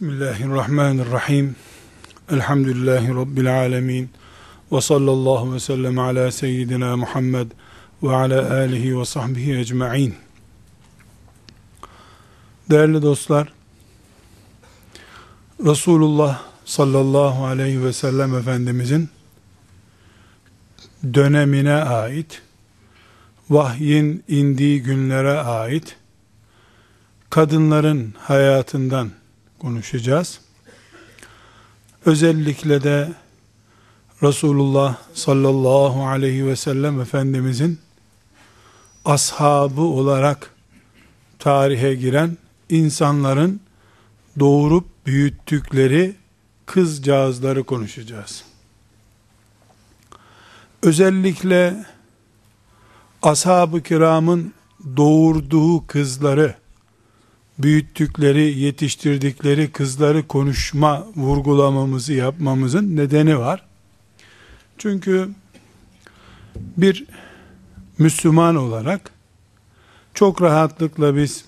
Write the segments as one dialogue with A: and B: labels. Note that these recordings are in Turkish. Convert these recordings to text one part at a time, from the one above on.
A: Bismillahirrahmanirrahim. Elhamdülillahi Rabbil alemin. Ve sallallahu ve sellem ala seyyidina Muhammed ve ala alihi ve sahbihi ecma'in. Değerli dostlar, Resulullah sallallahu aleyhi ve sellem Efendimizin dönemine ait, vahyin indiği günlere ait, kadınların hayatından konuşacağız. Özellikle de Resulullah sallallahu aleyhi ve sellem Efendimizin ashabı olarak tarihe giren insanların doğurup büyüttükleri kızcağızları konuşacağız. Özellikle ashab-ı kiramın doğurduğu kızları büyüttükleri, yetiştirdikleri kızları konuşma, vurgulamamızı yapmamızın nedeni var. Çünkü bir Müslüman olarak çok rahatlıkla biz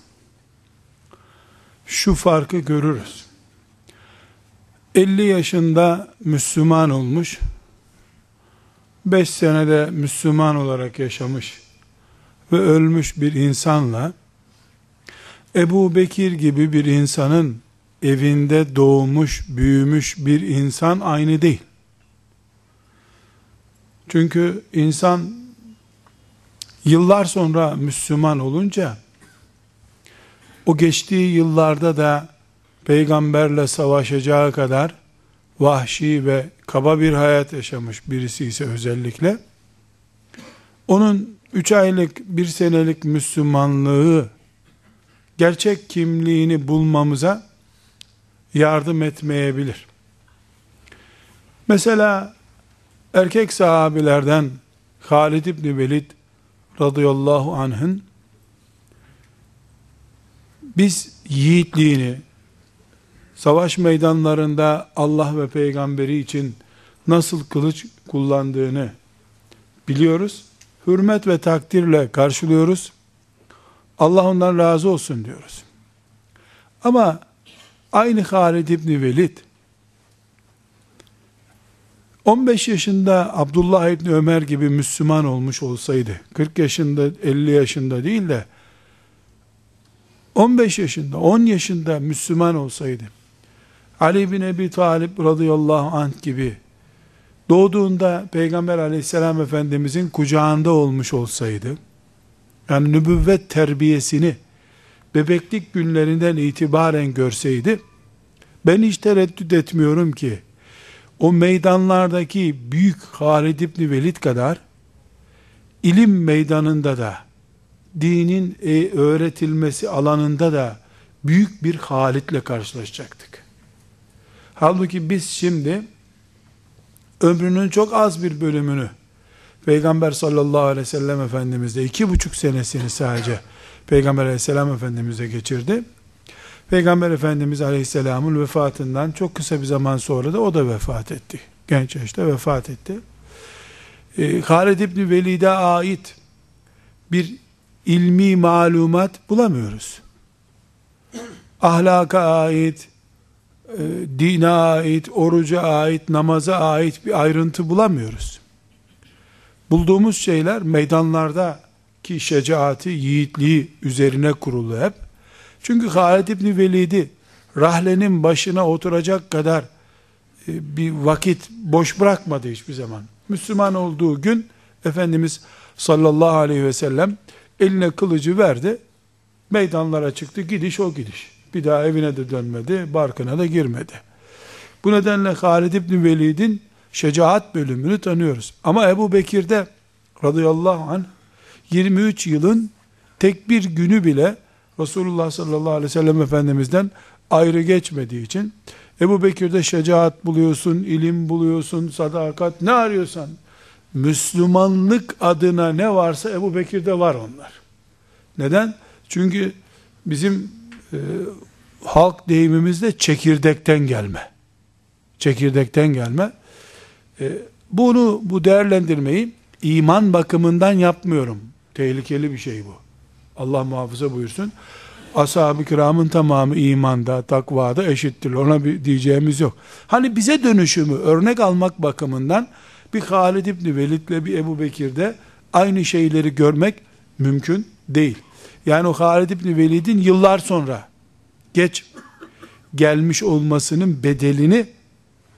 A: şu farkı görürüz. 50 yaşında Müslüman olmuş, 5 senede Müslüman olarak yaşamış ve ölmüş bir insanla Ebu Bekir gibi bir insanın evinde doğmuş, büyümüş bir insan aynı değil. Çünkü insan yıllar sonra Müslüman olunca o geçtiği yıllarda da peygamberle savaşacağı kadar vahşi ve kaba bir hayat yaşamış birisi ise özellikle onun üç aylık bir senelik Müslümanlığı gerçek kimliğini bulmamıza yardım etmeyebilir. Mesela erkek sahabilerden Halid İbni Velid radıyallahu anh'ın biz yiğitliğini savaş meydanlarında Allah ve peygamberi için nasıl kılıç kullandığını biliyoruz. Hürmet ve takdirle karşılıyoruz. Allah ondan razı olsun diyoruz. Ama aynı Halid İbni Velid 15 yaşında Abdullah İbni Ömer gibi Müslüman olmuş olsaydı 40 yaşında 50 yaşında değil de 15 yaşında 10 yaşında Müslüman olsaydı Ali bin Ebi Talip radıyallahu anh gibi doğduğunda Peygamber aleyhisselam efendimizin kucağında olmuş olsaydı yani nübüvvet terbiyesini bebeklik günlerinden itibaren görseydi, ben hiç tereddüt etmiyorum ki, o meydanlardaki büyük Halid İbni Velid kadar, ilim meydanında da, dinin e, öğretilmesi alanında da, büyük bir Halid'le karşılaşacaktık. Halbuki biz şimdi, ömrünün çok az bir bölümünü, Peygamber sallallahu aleyhi ve sellem Efendimiz de iki buçuk senesini sadece Peygamber aleyhisselam Efendimiz'e geçirdi. Peygamber Efendimiz aleyhisselamın vefatından çok kısa bir zaman sonra da o da vefat etti. Genç yaşta vefat etti. Ee, Halid İbni Velid'e ait bir ilmi malumat bulamıyoruz. Ahlaka ait, e, dine ait, oruca ait, namaza ait bir ayrıntı bulamıyoruz. Bulduğumuz şeyler meydanlarda ki şecaati, yiğitliği üzerine kurulu hep. Çünkü Halid İbni Velid'i rahlenin başına oturacak kadar e, bir vakit boş bırakmadı hiçbir zaman. Müslüman olduğu gün Efendimiz sallallahu aleyhi ve sellem eline kılıcı verdi. Meydanlara çıktı. Gidiş o gidiş. Bir daha evine de dönmedi. Barkına da girmedi. Bu nedenle Halid İbni Velid'in şecaat bölümünü tanıyoruz. Ama Ebu Bekir'de radıyallahu anh 23 yılın tek bir günü bile Resulullah sallallahu aleyhi ve sellem Efendimiz'den ayrı geçmediği için Ebu Bekir'de şecaat buluyorsun, ilim buluyorsun, sadakat ne arıyorsan Müslümanlık adına ne varsa Ebu Bekir'de var onlar. Neden? Çünkü bizim e, halk deyimimizde çekirdekten gelme. Çekirdekten gelme. E, bunu, bu değerlendirmeyi iman bakımından yapmıyorum. Tehlikeli bir şey bu. Allah muhafaza buyursun. ashab-ı kiramın tamamı imanda, takvada eşittir. Ona bir diyeceğimiz yok. Hani bize dönüşümü örnek almak bakımından bir Halid İbni Velid'le bir Ebu Bekir'de aynı şeyleri görmek mümkün değil. Yani o Halid İbni Velid'in yıllar sonra geç gelmiş olmasının bedelini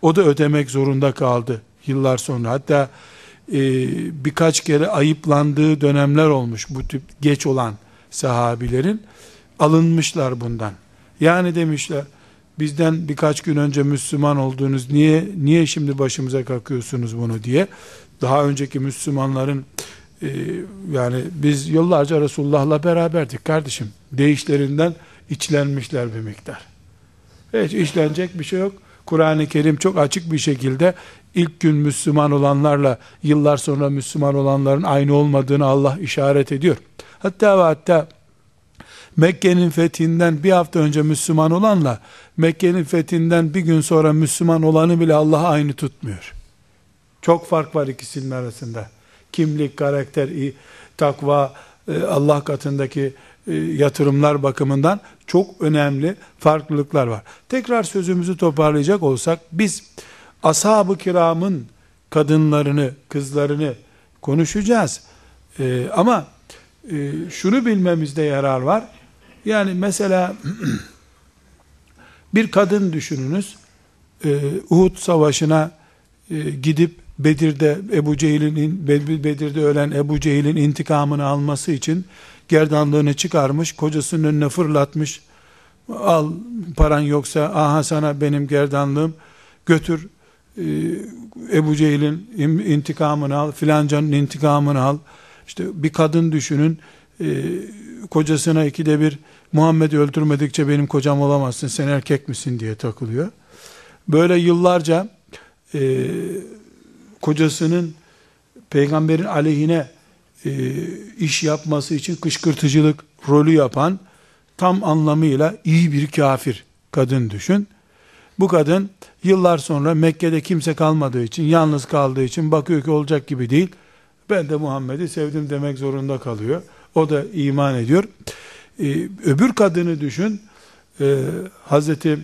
A: o da ödemek zorunda kaldı yıllar sonra. Hatta e, birkaç kere ayıplandığı dönemler olmuş bu tip geç olan sahabilerin. Alınmışlar bundan. Yani demişler bizden birkaç gün önce Müslüman oldunuz niye niye şimdi başımıza kakıyorsunuz bunu? diye. Daha önceki Müslümanların e, yani biz yıllarca Resulullah'la beraberdik kardeşim. Değişlerinden içlenmişler bir miktar. Hiç işlenecek bir şey yok Kur'an-ı Kerim çok açık bir şekilde ilk gün Müslüman olanlarla yıllar sonra Müslüman olanların aynı olmadığını Allah işaret ediyor. Hatta ve hatta Mekke'nin fethinden bir hafta önce Müslüman olanla Mekke'nin fethinden bir gün sonra Müslüman olanı bile Allah aynı tutmuyor. Çok fark var ikisinin arasında. Kimlik, karakter, takva, e, Allah katındaki yatırımlar bakımından çok önemli farklılıklar var. Tekrar sözümüzü toparlayacak olsak biz ashab-ı kiramın kadınlarını, kızlarını konuşacağız. Ee, ama e, şunu bilmemizde yarar var. Yani mesela bir kadın düşününüz. E, Uhud savaşına e, gidip Bedir'de Ebu Cehil'in Bedir'de ölen Ebu Cehil'in intikamını alması için gerdanlığını çıkarmış, kocasının önüne fırlatmış. Al paran yoksa aha sana benim gerdanlığım götür e, Ebu Cehil'in intikamını al, filancanın intikamını al. İşte bir kadın düşünün, e, kocasına ikide bir Muhammed'i öldürmedikçe benim kocam olamazsın, sen erkek misin diye takılıyor. Böyle yıllarca e, kocasının peygamberin aleyhine iş yapması için kışkırtıcılık rolü yapan tam anlamıyla iyi bir kafir kadın düşün. Bu kadın yıllar sonra Mekke'de kimse kalmadığı için, yalnız kaldığı için bakıyor ki olacak gibi değil. Ben de Muhammed'i sevdim demek zorunda kalıyor. O da iman ediyor. Ee, öbür kadını düşün. Ee, Hazreti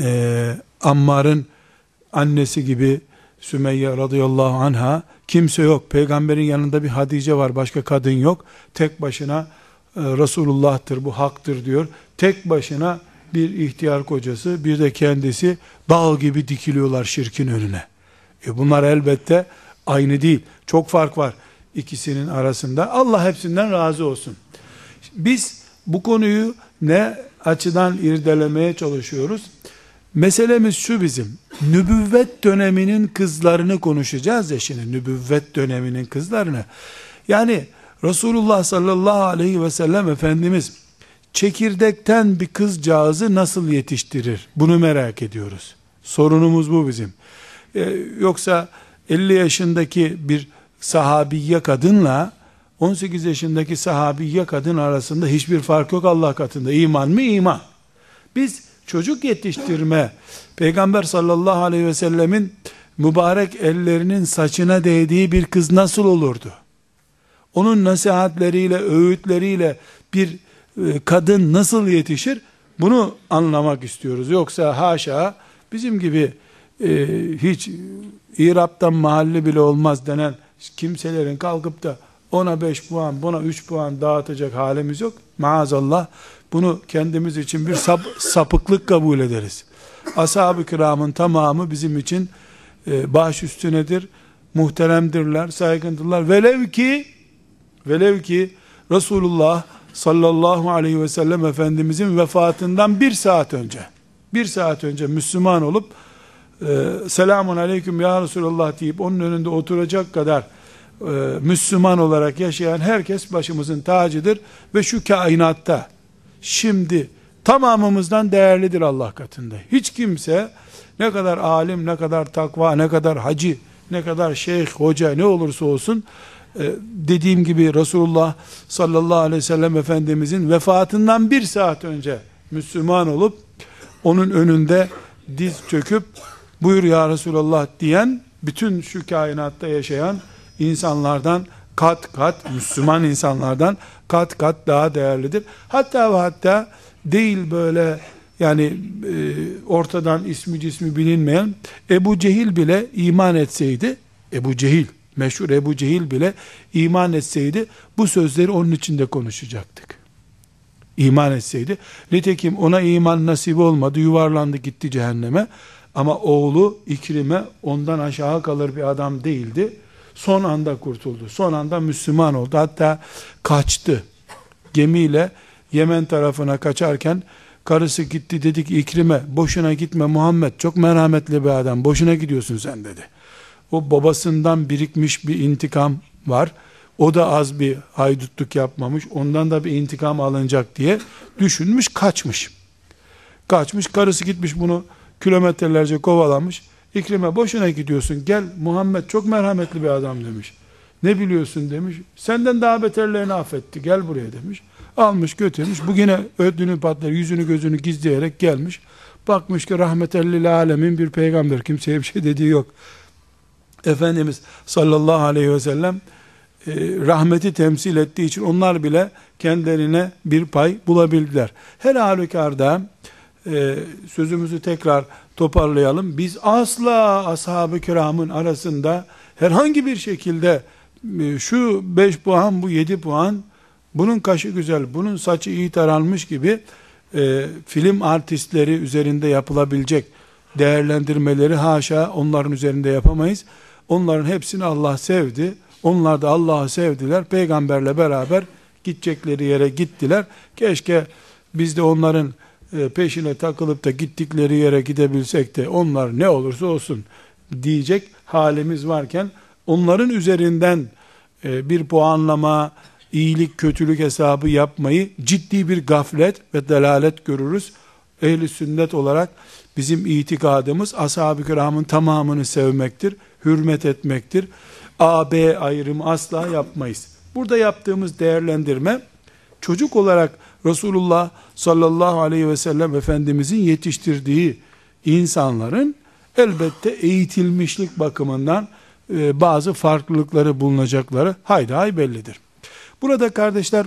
A: e, Ammar'ın annesi gibi Sümeyye radıyallahu anha kimse yok. Peygamberin yanında bir Hadice var. Başka kadın yok. Tek başına e, Resulullah'tır bu haktır diyor. Tek başına bir ihtiyar kocası bir de kendisi dağ gibi dikiliyorlar şirkin önüne. E bunlar elbette aynı değil. Çok fark var ikisinin arasında. Allah hepsinden razı olsun. Biz bu konuyu ne açıdan irdelemeye çalışıyoruz? Meselemiz şu bizim. Nübüvvet döneminin kızlarını konuşacağız ya şimdi. Nübüvvet döneminin kızlarını. Yani Resulullah sallallahu aleyhi ve sellem Efendimiz çekirdekten bir kızcağızı nasıl yetiştirir? Bunu merak ediyoruz. Sorunumuz bu bizim. Ee, yoksa 50 yaşındaki bir sahabiye kadınla 18 yaşındaki sahabiye kadın arasında hiçbir fark yok Allah katında. İman mı? iman. Biz çocuk yetiştirme, Peygamber sallallahu aleyhi ve sellemin mübarek ellerinin saçına değdiği bir kız nasıl olurdu? Onun nasihatleriyle, öğütleriyle bir e, kadın nasıl yetişir? Bunu anlamak istiyoruz. Yoksa haşa bizim gibi e, hiç İrab'dan mahalle bile olmaz denen kimselerin kalkıp da ona 5 puan, buna 3 puan dağıtacak halimiz yok. Maazallah bunu kendimiz için bir sap, sapıklık kabul ederiz. Ashab-ı kiramın tamamı bizim için e, baş üstünedir, muhteremdirler, saygındırlar. Velev ki velev ki Resulullah sallallahu aleyhi ve sellem Efendimizin vefatından bir saat önce bir saat önce Müslüman olup e, selamun aleyküm ya Resulullah deyip onun önünde oturacak kadar e, Müslüman olarak yaşayan herkes başımızın tacıdır ve şu kainatta şimdi tamamımızdan değerlidir Allah katında. Hiç kimse ne kadar alim, ne kadar takva, ne kadar hacı, ne kadar şeyh, hoca ne olursa olsun e, dediğim gibi Resulullah sallallahu aleyhi ve sellem Efendimizin vefatından bir saat önce Müslüman olup onun önünde diz çöküp buyur ya Resulallah diyen bütün şu kainatta yaşayan insanlardan kat kat Müslüman insanlardan kat kat daha değerlidir. Hatta ve hatta değil böyle yani e, ortadan ismi cismi bilinmeyen Ebu Cehil bile iman etseydi Ebu Cehil meşhur Ebu Cehil bile iman etseydi bu sözleri onun içinde konuşacaktık. İman etseydi. Nitekim ona iman nasip olmadı. Yuvarlandı gitti cehenneme. Ama oğlu İkrim'e ondan aşağı kalır bir adam değildi. Son anda kurtuldu. Son anda Müslüman oldu. Hatta kaçtı. Gemiyle Yemen tarafına kaçarken karısı gitti dedik İkrim'e boşuna gitme Muhammed çok merhametli bir adam boşuna gidiyorsun sen dedi. O babasından birikmiş bir intikam var. O da az bir haydutluk yapmamış. Ondan da bir intikam alınacak diye düşünmüş kaçmış. Kaçmış karısı gitmiş bunu kilometrelerce kovalamış. İkrime boşuna gidiyorsun gel Muhammed çok merhametli bir adam demiş. Ne biliyorsun demiş. Senden daha beterlerini affetti gel buraya demiş. Almış götürmüş. Bugüne ödünü patlar yüzünü gözünü gizleyerek gelmiş. Bakmış ki rahmetellil alemin bir peygamber. Kimseye bir şey dediği yok. Efendimiz sallallahu aleyhi ve sellem e, rahmeti temsil ettiği için onlar bile kendilerine bir pay bulabildiler. Her halükarda e, sözümüzü tekrar toparlayalım. Biz asla ashab-ı kiramın arasında herhangi bir şekilde e, şu 5 puan bu 7 puan bunun kaşı güzel bunun saçı iyi taranmış gibi e, film artistleri üzerinde yapılabilecek değerlendirmeleri haşa onların üzerinde yapamayız. Onların hepsini Allah sevdi. Onlar da Allah'ı sevdiler. Peygamberle beraber gidecekleri yere gittiler. Keşke biz de onların peşine takılıp da gittikleri yere gidebilsek de onlar ne olursa olsun diyecek halimiz varken onların üzerinden e, bir puanlama, iyilik kötülük hesabı yapmayı ciddi bir gaflet ve delalet görürüz. Ehli sünnet olarak bizim itikadımız ashab-ı kiramın tamamını sevmektir, hürmet etmektir. A, B ayrımı asla yapmayız. Burada yaptığımız değerlendirme çocuk olarak Resulullah sallallahu aleyhi ve sellem Efendimizin yetiştirdiği insanların elbette eğitilmişlik bakımından e, bazı farklılıkları bulunacakları haydi hay bellidir. Burada kardeşler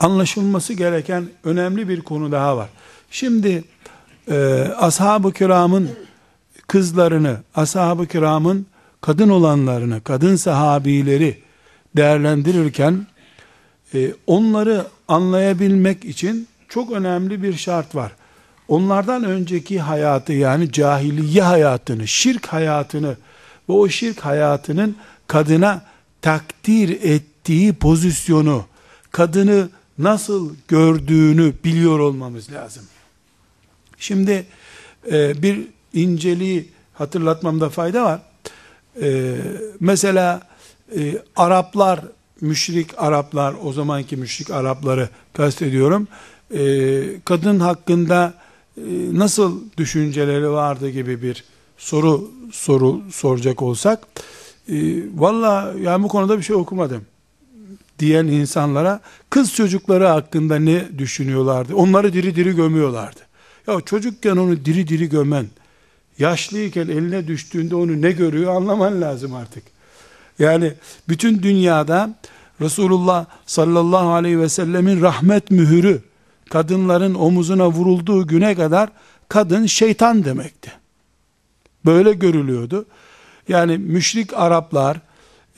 A: anlaşılması gereken önemli bir konu daha var. Şimdi e, ashab-ı kiramın kızlarını, ashab-ı kiramın kadın olanlarını, kadın sahabileri değerlendirirken e, onları anlayabilmek için çok önemli bir şart var. Onlardan önceki hayatı yani cahiliye hayatını, şirk hayatını ve o şirk hayatının kadına takdir ettiği pozisyonu, kadını nasıl gördüğünü biliyor olmamız lazım. Şimdi e, bir inceliği hatırlatmamda fayda var. E, mesela e, Araplar, müşrik Araplar, o zamanki müşrik Arapları kastediyorum. E, kadın hakkında e, nasıl düşünceleri vardı gibi bir soru soru soracak olsak, e, valla yani bu konuda bir şey okumadım diyen insanlara kız çocukları hakkında ne düşünüyorlardı? Onları diri diri gömüyorlardı. Ya çocukken onu diri diri gömen, yaşlıyken eline düştüğünde onu ne görüyor anlaman lazım artık. Yani bütün dünyada Resulullah sallallahu aleyhi ve sellemin rahmet mühürü kadınların omuzuna vurulduğu güne kadar kadın şeytan demekti. Böyle görülüyordu. Yani müşrik Araplar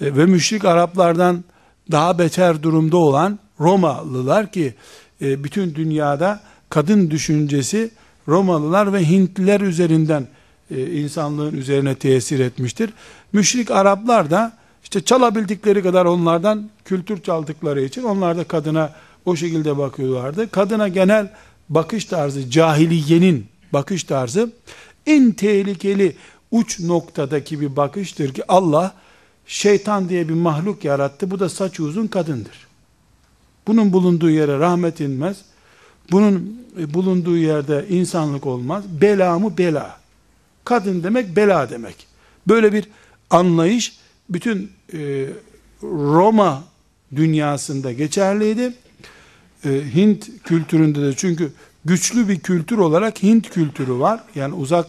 A: e, ve müşrik Araplardan daha beter durumda olan Romalılar ki e, bütün dünyada kadın düşüncesi Romalılar ve Hintliler üzerinden e, insanlığın üzerine tesir etmiştir. Müşrik Araplar da işte çalabildikleri kadar onlardan kültür çaldıkları için onlar da kadına o şekilde bakıyorlardı. Kadına genel bakış tarzı, cahiliyenin bakış tarzı en tehlikeli uç noktadaki bir bakıştır ki Allah şeytan diye bir mahluk yarattı. Bu da saç uzun kadındır. Bunun bulunduğu yere rahmet inmez. Bunun bulunduğu yerde insanlık olmaz. Bela mı bela. Kadın demek bela demek. Böyle bir anlayış bütün e, Roma dünyasında geçerliydi. E, Hint kültüründe de çünkü güçlü bir kültür olarak Hint kültürü var. Yani uzak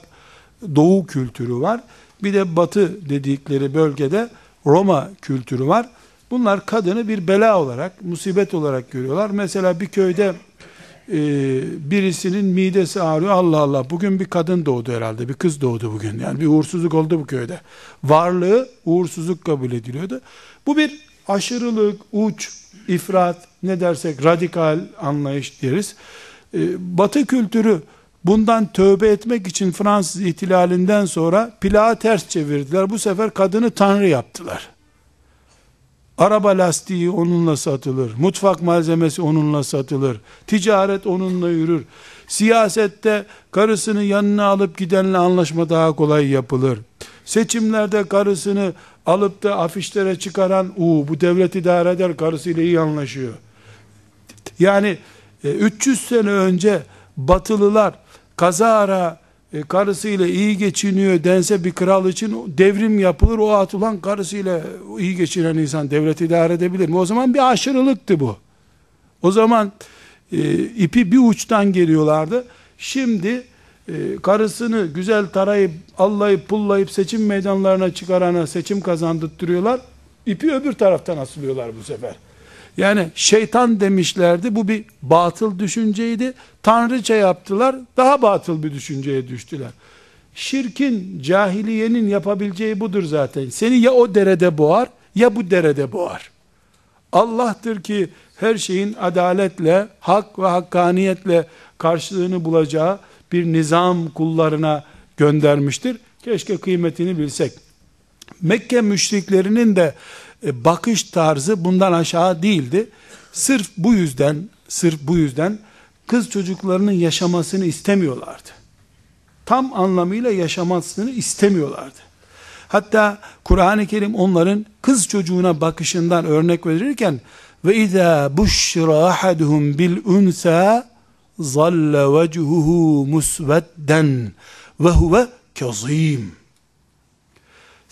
A: doğu kültürü var. Bir de batı dedikleri bölgede Roma kültürü var. Bunlar kadını bir bela olarak, musibet olarak görüyorlar. Mesela bir köyde e, birisinin midesi ağrıyor. Allah Allah bugün bir kadın doğdu herhalde. Bir kız doğdu bugün. Yani bir uğursuzluk oldu bu köyde. Varlığı uğursuzluk kabul ediliyordu. Bu bir aşırılık, uç, ifrat ne dersek radikal anlayış deriz. E, batı kültürü bundan tövbe etmek için Fransız ihtilalinden sonra plağı ters çevirdiler. Bu sefer kadını tanrı yaptılar. Araba lastiği onunla satılır. Mutfak malzemesi onunla satılır. Ticaret onunla yürür. Siyasette karısını yanına alıp gidenle anlaşma daha kolay yapılır. Seçimlerde karısını alıp da afişlere çıkaran, u bu devlet idare eder karısıyla iyi anlaşıyor. Yani 300 e, sene önce batılılar kazara e, karısıyla iyi geçiniyor dense bir kral için devrim yapılır. O atılan karısıyla iyi geçinen insan devlet idare edebilir mi? O zaman bir aşırılıktı bu. O zaman e, ipi bir uçtan geliyorlardı. Şimdi e, karısını güzel tarayıp allayıp pullayıp seçim meydanlarına çıkarana seçim kazandırtıyorlar. İpi öbür taraftan asılıyorlar bu sefer. Yani şeytan demişlerdi. Bu bir batıl düşünceydi. Tanrıça yaptılar. Daha batıl bir düşünceye düştüler. Şirkin, cahiliyenin yapabileceği budur zaten. Seni ya o derede boğar ya bu derede boğar. Allah'tır ki her şeyin adaletle, hak ve hakkaniyetle karşılığını bulacağı bir nizam kullarına göndermiştir. Keşke kıymetini bilsek. Mekke müşriklerinin de bakış tarzı bundan aşağı değildi. Sırf bu yüzden, sırf bu yüzden kız çocuklarının yaşamasını istemiyorlardı. Tam anlamıyla yaşamasını istemiyorlardı. Hatta Kur'an-ı Kerim onların kız çocuğuna bakışından örnek verirken ve izâ buşra ahaduhum bil unsa zalle vechuhu musvedden ve huve kazim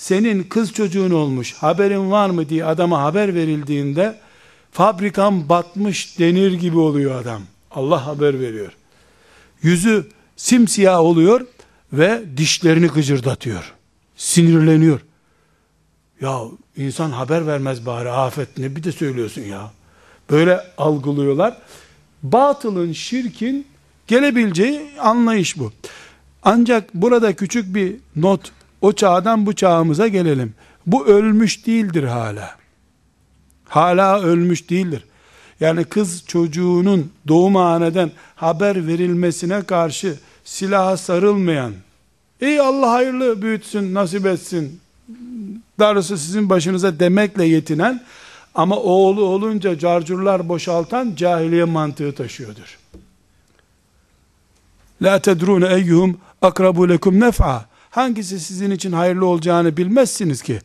A: senin kız çocuğun olmuş haberin var mı diye adama haber verildiğinde fabrikan batmış denir gibi oluyor adam. Allah haber veriyor. Yüzü simsiyah oluyor ve dişlerini gıcırdatıyor. Sinirleniyor. Ya insan haber vermez bari afet ne bir de söylüyorsun ya. Böyle algılıyorlar. Batılın, şirkin gelebileceği anlayış bu. Ancak burada küçük bir not o çağdan bu çağımıza gelelim. Bu ölmüş değildir hala. Hala ölmüş değildir. Yani kız çocuğunun doğum haneden haber verilmesine karşı silaha sarılmayan, ey Allah hayırlı büyütsün, nasip etsin, darısı sizin başınıza demekle yetinen, ama oğlu olunca carcurlar boşaltan cahiliye mantığı taşıyordur. La tedrune eyyuhum akrabu lekum nef'a hangisi sizin için hayırlı olacağını bilmezsiniz ki.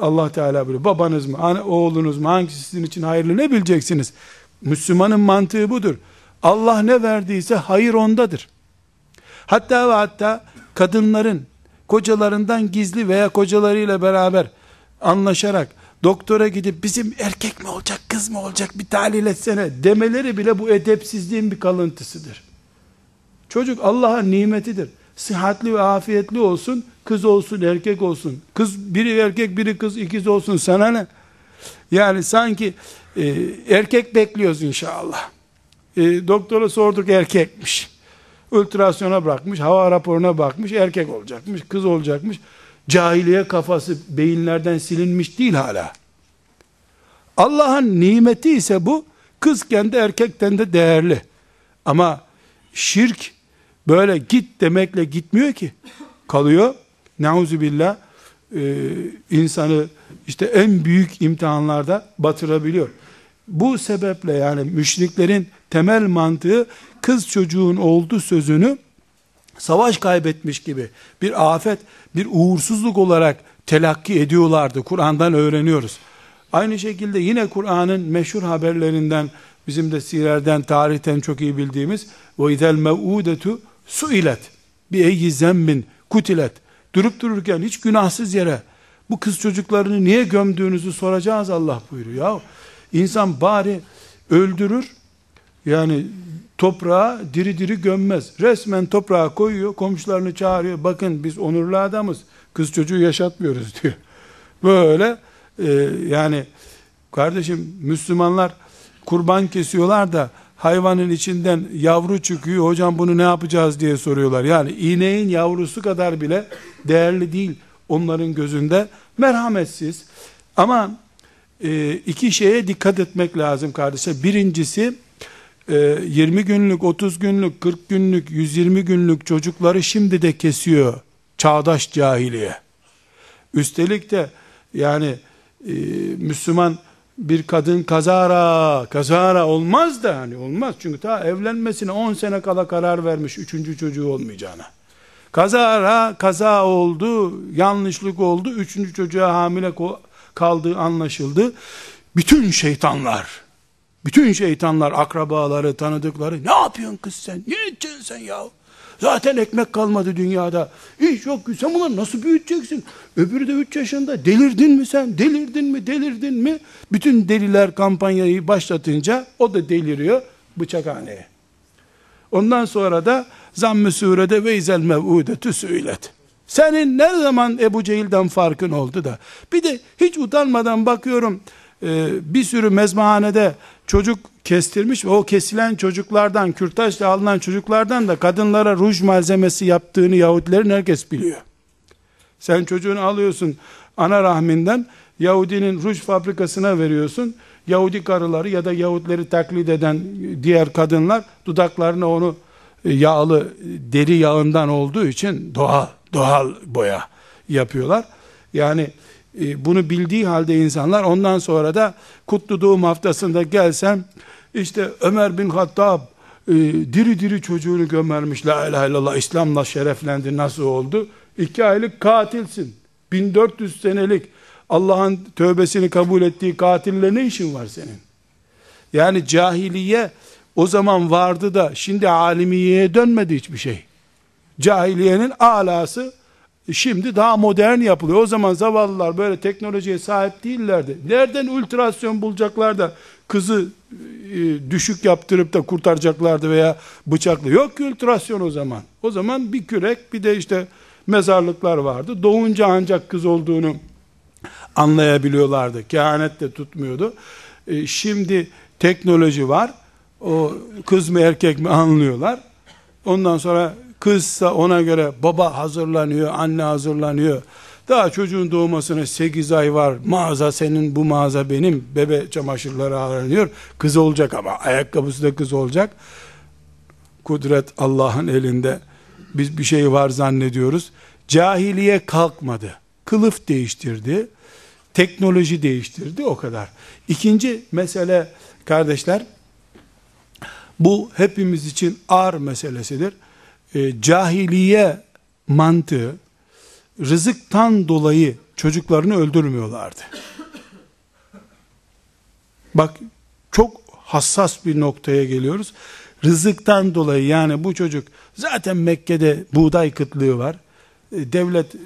A: Allah Teala böyle babanız mı, oğlunuz mu, hangisi sizin için hayırlı ne bileceksiniz? Müslümanın mantığı budur. Allah ne verdiyse hayır ondadır. Hatta ve hatta kadınların kocalarından gizli veya kocalarıyla beraber anlaşarak doktora gidip bizim erkek mi olacak kız mı olacak bir tahlil etsene demeleri bile bu edepsizliğin bir kalıntısıdır. Çocuk Allah'ın nimetidir sıhhatli ve afiyetli olsun, kız olsun, erkek olsun. Kız biri erkek, biri kız, ikiz olsun sana ne? Yani sanki e, erkek bekliyoruz inşallah. E, doktora sorduk erkekmiş. Ultrasyona bırakmış, hava raporuna bakmış, erkek olacakmış, kız olacakmış. Cahiliye kafası beyinlerden silinmiş değil hala. Allah'ın nimeti ise bu, kızken de erkekten de değerli. Ama şirk böyle git demekle gitmiyor ki. Kalıyor. Nauzu billah e, insanı işte en büyük imtihanlarda batırabiliyor. Bu sebeple yani müşriklerin temel mantığı kız çocuğun oldu sözünü savaş kaybetmiş gibi bir afet, bir uğursuzluk olarak telakki ediyorlardı. Kur'an'dan öğreniyoruz. Aynı şekilde yine Kur'an'ın meşhur haberlerinden bizim de sirerden, tarihten çok iyi bildiğimiz ve izel mev'udetu suilet bir eyyi zembin kutilet durup dururken hiç günahsız yere bu kız çocuklarını niye gömdüğünüzü soracağız Allah buyuruyor. Ya insan bari öldürür yani toprağa diri diri gömmez. Resmen toprağa koyuyor, komşularını çağırıyor. Bakın biz onurlu adamız. Kız çocuğu yaşatmıyoruz diyor. Böyle e, yani kardeşim Müslümanlar kurban kesiyorlar da hayvanın içinden yavru çıkıyor. Hocam bunu ne yapacağız diye soruyorlar. Yani ineğin yavrusu kadar bile değerli değil onların gözünde. Merhametsiz. Ama e, iki şeye dikkat etmek lazım kardeşler. Birincisi 20 e, günlük, 30 günlük, 40 günlük, 120 günlük çocukları şimdi de kesiyor çağdaş cahiliye. Üstelik de yani e, Müslüman bir kadın kazara, kazara olmaz da hani olmaz. Çünkü ta evlenmesine 10 sene kala karar vermiş üçüncü çocuğu olmayacağına. Kazara, kaza oldu, yanlışlık oldu, üçüncü çocuğa hamile kaldığı anlaşıldı. Bütün şeytanlar, bütün şeytanlar, akrabaları, tanıdıkları, ne yapıyorsun kız sen, ne edeceksin sen ya? Zaten ekmek kalmadı dünyada. İş yok. Sen bunları nasıl büyüteceksin? Öbürü de 3 yaşında. Delirdin mi sen? Delirdin mi? Delirdin mi? Bütün deliler kampanyayı başlatınca o da deliriyor bıçakhaneye. Ondan sonra da zamm-ı surede ve izel mev'udetü söylet. Senin ne zaman Ebu Cehil'den farkın oldu da. Bir de hiç utanmadan bakıyorum e, bir sürü mezmahanede çocuk kestirmiş ve o kesilen çocuklardan, kürtajla alınan çocuklardan da kadınlara ruj malzemesi yaptığını Yahudilerin herkes biliyor. Sen çocuğunu alıyorsun ana rahminden, Yahudinin ruj fabrikasına veriyorsun. Yahudi karıları ya da Yahudileri taklit eden diğer kadınlar dudaklarına onu e, yağlı deri yağından olduğu için doğal doğal boya yapıyorlar. Yani e, bunu bildiği halde insanlar ondan sonra da kutlu doğum haftasında gelsem işte Ömer bin Hattab e, diri diri çocuğunu gömermiş. La ilahe illallah İslam'la şereflendi. Nasıl oldu? İki aylık katilsin. 1400 senelik Allah'ın tövbesini kabul ettiği katille ne işin var senin? Yani cahiliye o zaman vardı da şimdi alimiyeye dönmedi hiçbir şey. Cahiliyenin alası Şimdi daha modern yapılıyor. O zaman zavallılar böyle teknolojiye sahip değillerdi. Nereden ultrasyon bulacaklar da kızı e, düşük yaptırıp da kurtaracaklardı veya bıçaklı. Yok ki ultrasyon o zaman. O zaman bir kürek bir de işte mezarlıklar vardı. Doğunca ancak kız olduğunu anlayabiliyorlardı. Kehanet de tutmuyordu. E, şimdi teknoloji var. O kız mı erkek mi anlıyorlar. Ondan sonra Kızsa ona göre baba hazırlanıyor, anne hazırlanıyor. Daha çocuğun doğmasına 8 ay var. Mağaza senin, bu mağaza benim. Bebe çamaşırları aranıyor. Kız olacak ama ayakkabısı da kız olacak. Kudret Allah'ın elinde. Biz bir şey var zannediyoruz. Cahiliye kalkmadı. Kılıf değiştirdi. Teknoloji değiştirdi o kadar. İkinci mesele kardeşler bu hepimiz için ağır meselesidir e, cahiliye mantığı rızıktan dolayı çocuklarını öldürmüyorlardı. Bak çok hassas bir noktaya geliyoruz. Rızıktan dolayı yani bu çocuk zaten Mekke'de buğday kıtlığı var. E, devlet e,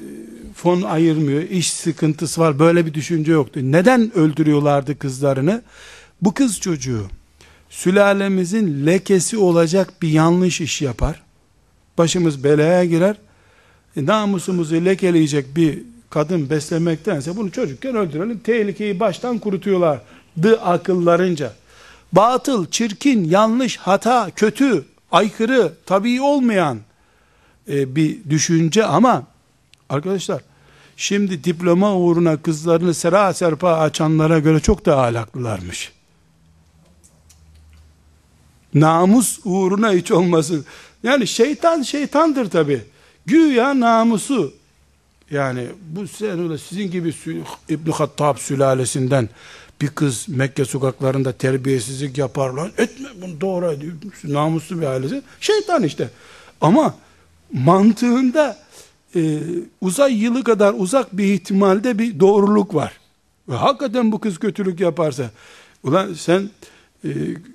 A: fon ayırmıyor, iş sıkıntısı var. Böyle bir düşünce yoktu. Neden öldürüyorlardı kızlarını? Bu kız çocuğu sülalemizin lekesi olacak bir yanlış iş yapar başımız belaya girer. E, namusumuzu lekeleyecek bir kadın beslemektense bunu çocukken öldürelim. Tehlikeyi baştan kurutuyorlardı akıllarınca. Batıl, çirkin, yanlış, hata, kötü, aykırı, tabii olmayan e, bir düşünce ama arkadaşlar şimdi diploma uğruna kızlarını sera serpa açanlara göre çok da ahlaklılarmış. Namus uğruna hiç olmasın yani şeytan şeytandır tabi. Güya namusu. Yani bu sen sizin gibi İbn Hattab sülalesinden bir kız Mekke sokaklarında terbiyesizlik yaparlar. Etme bunu doğru namuslu bir ailesi. Şeytan işte. Ama mantığında e, uzay yılı kadar uzak bir ihtimalde bir doğruluk var. Ve hakikaten bu kız kötülük yaparsa ulan sen ee,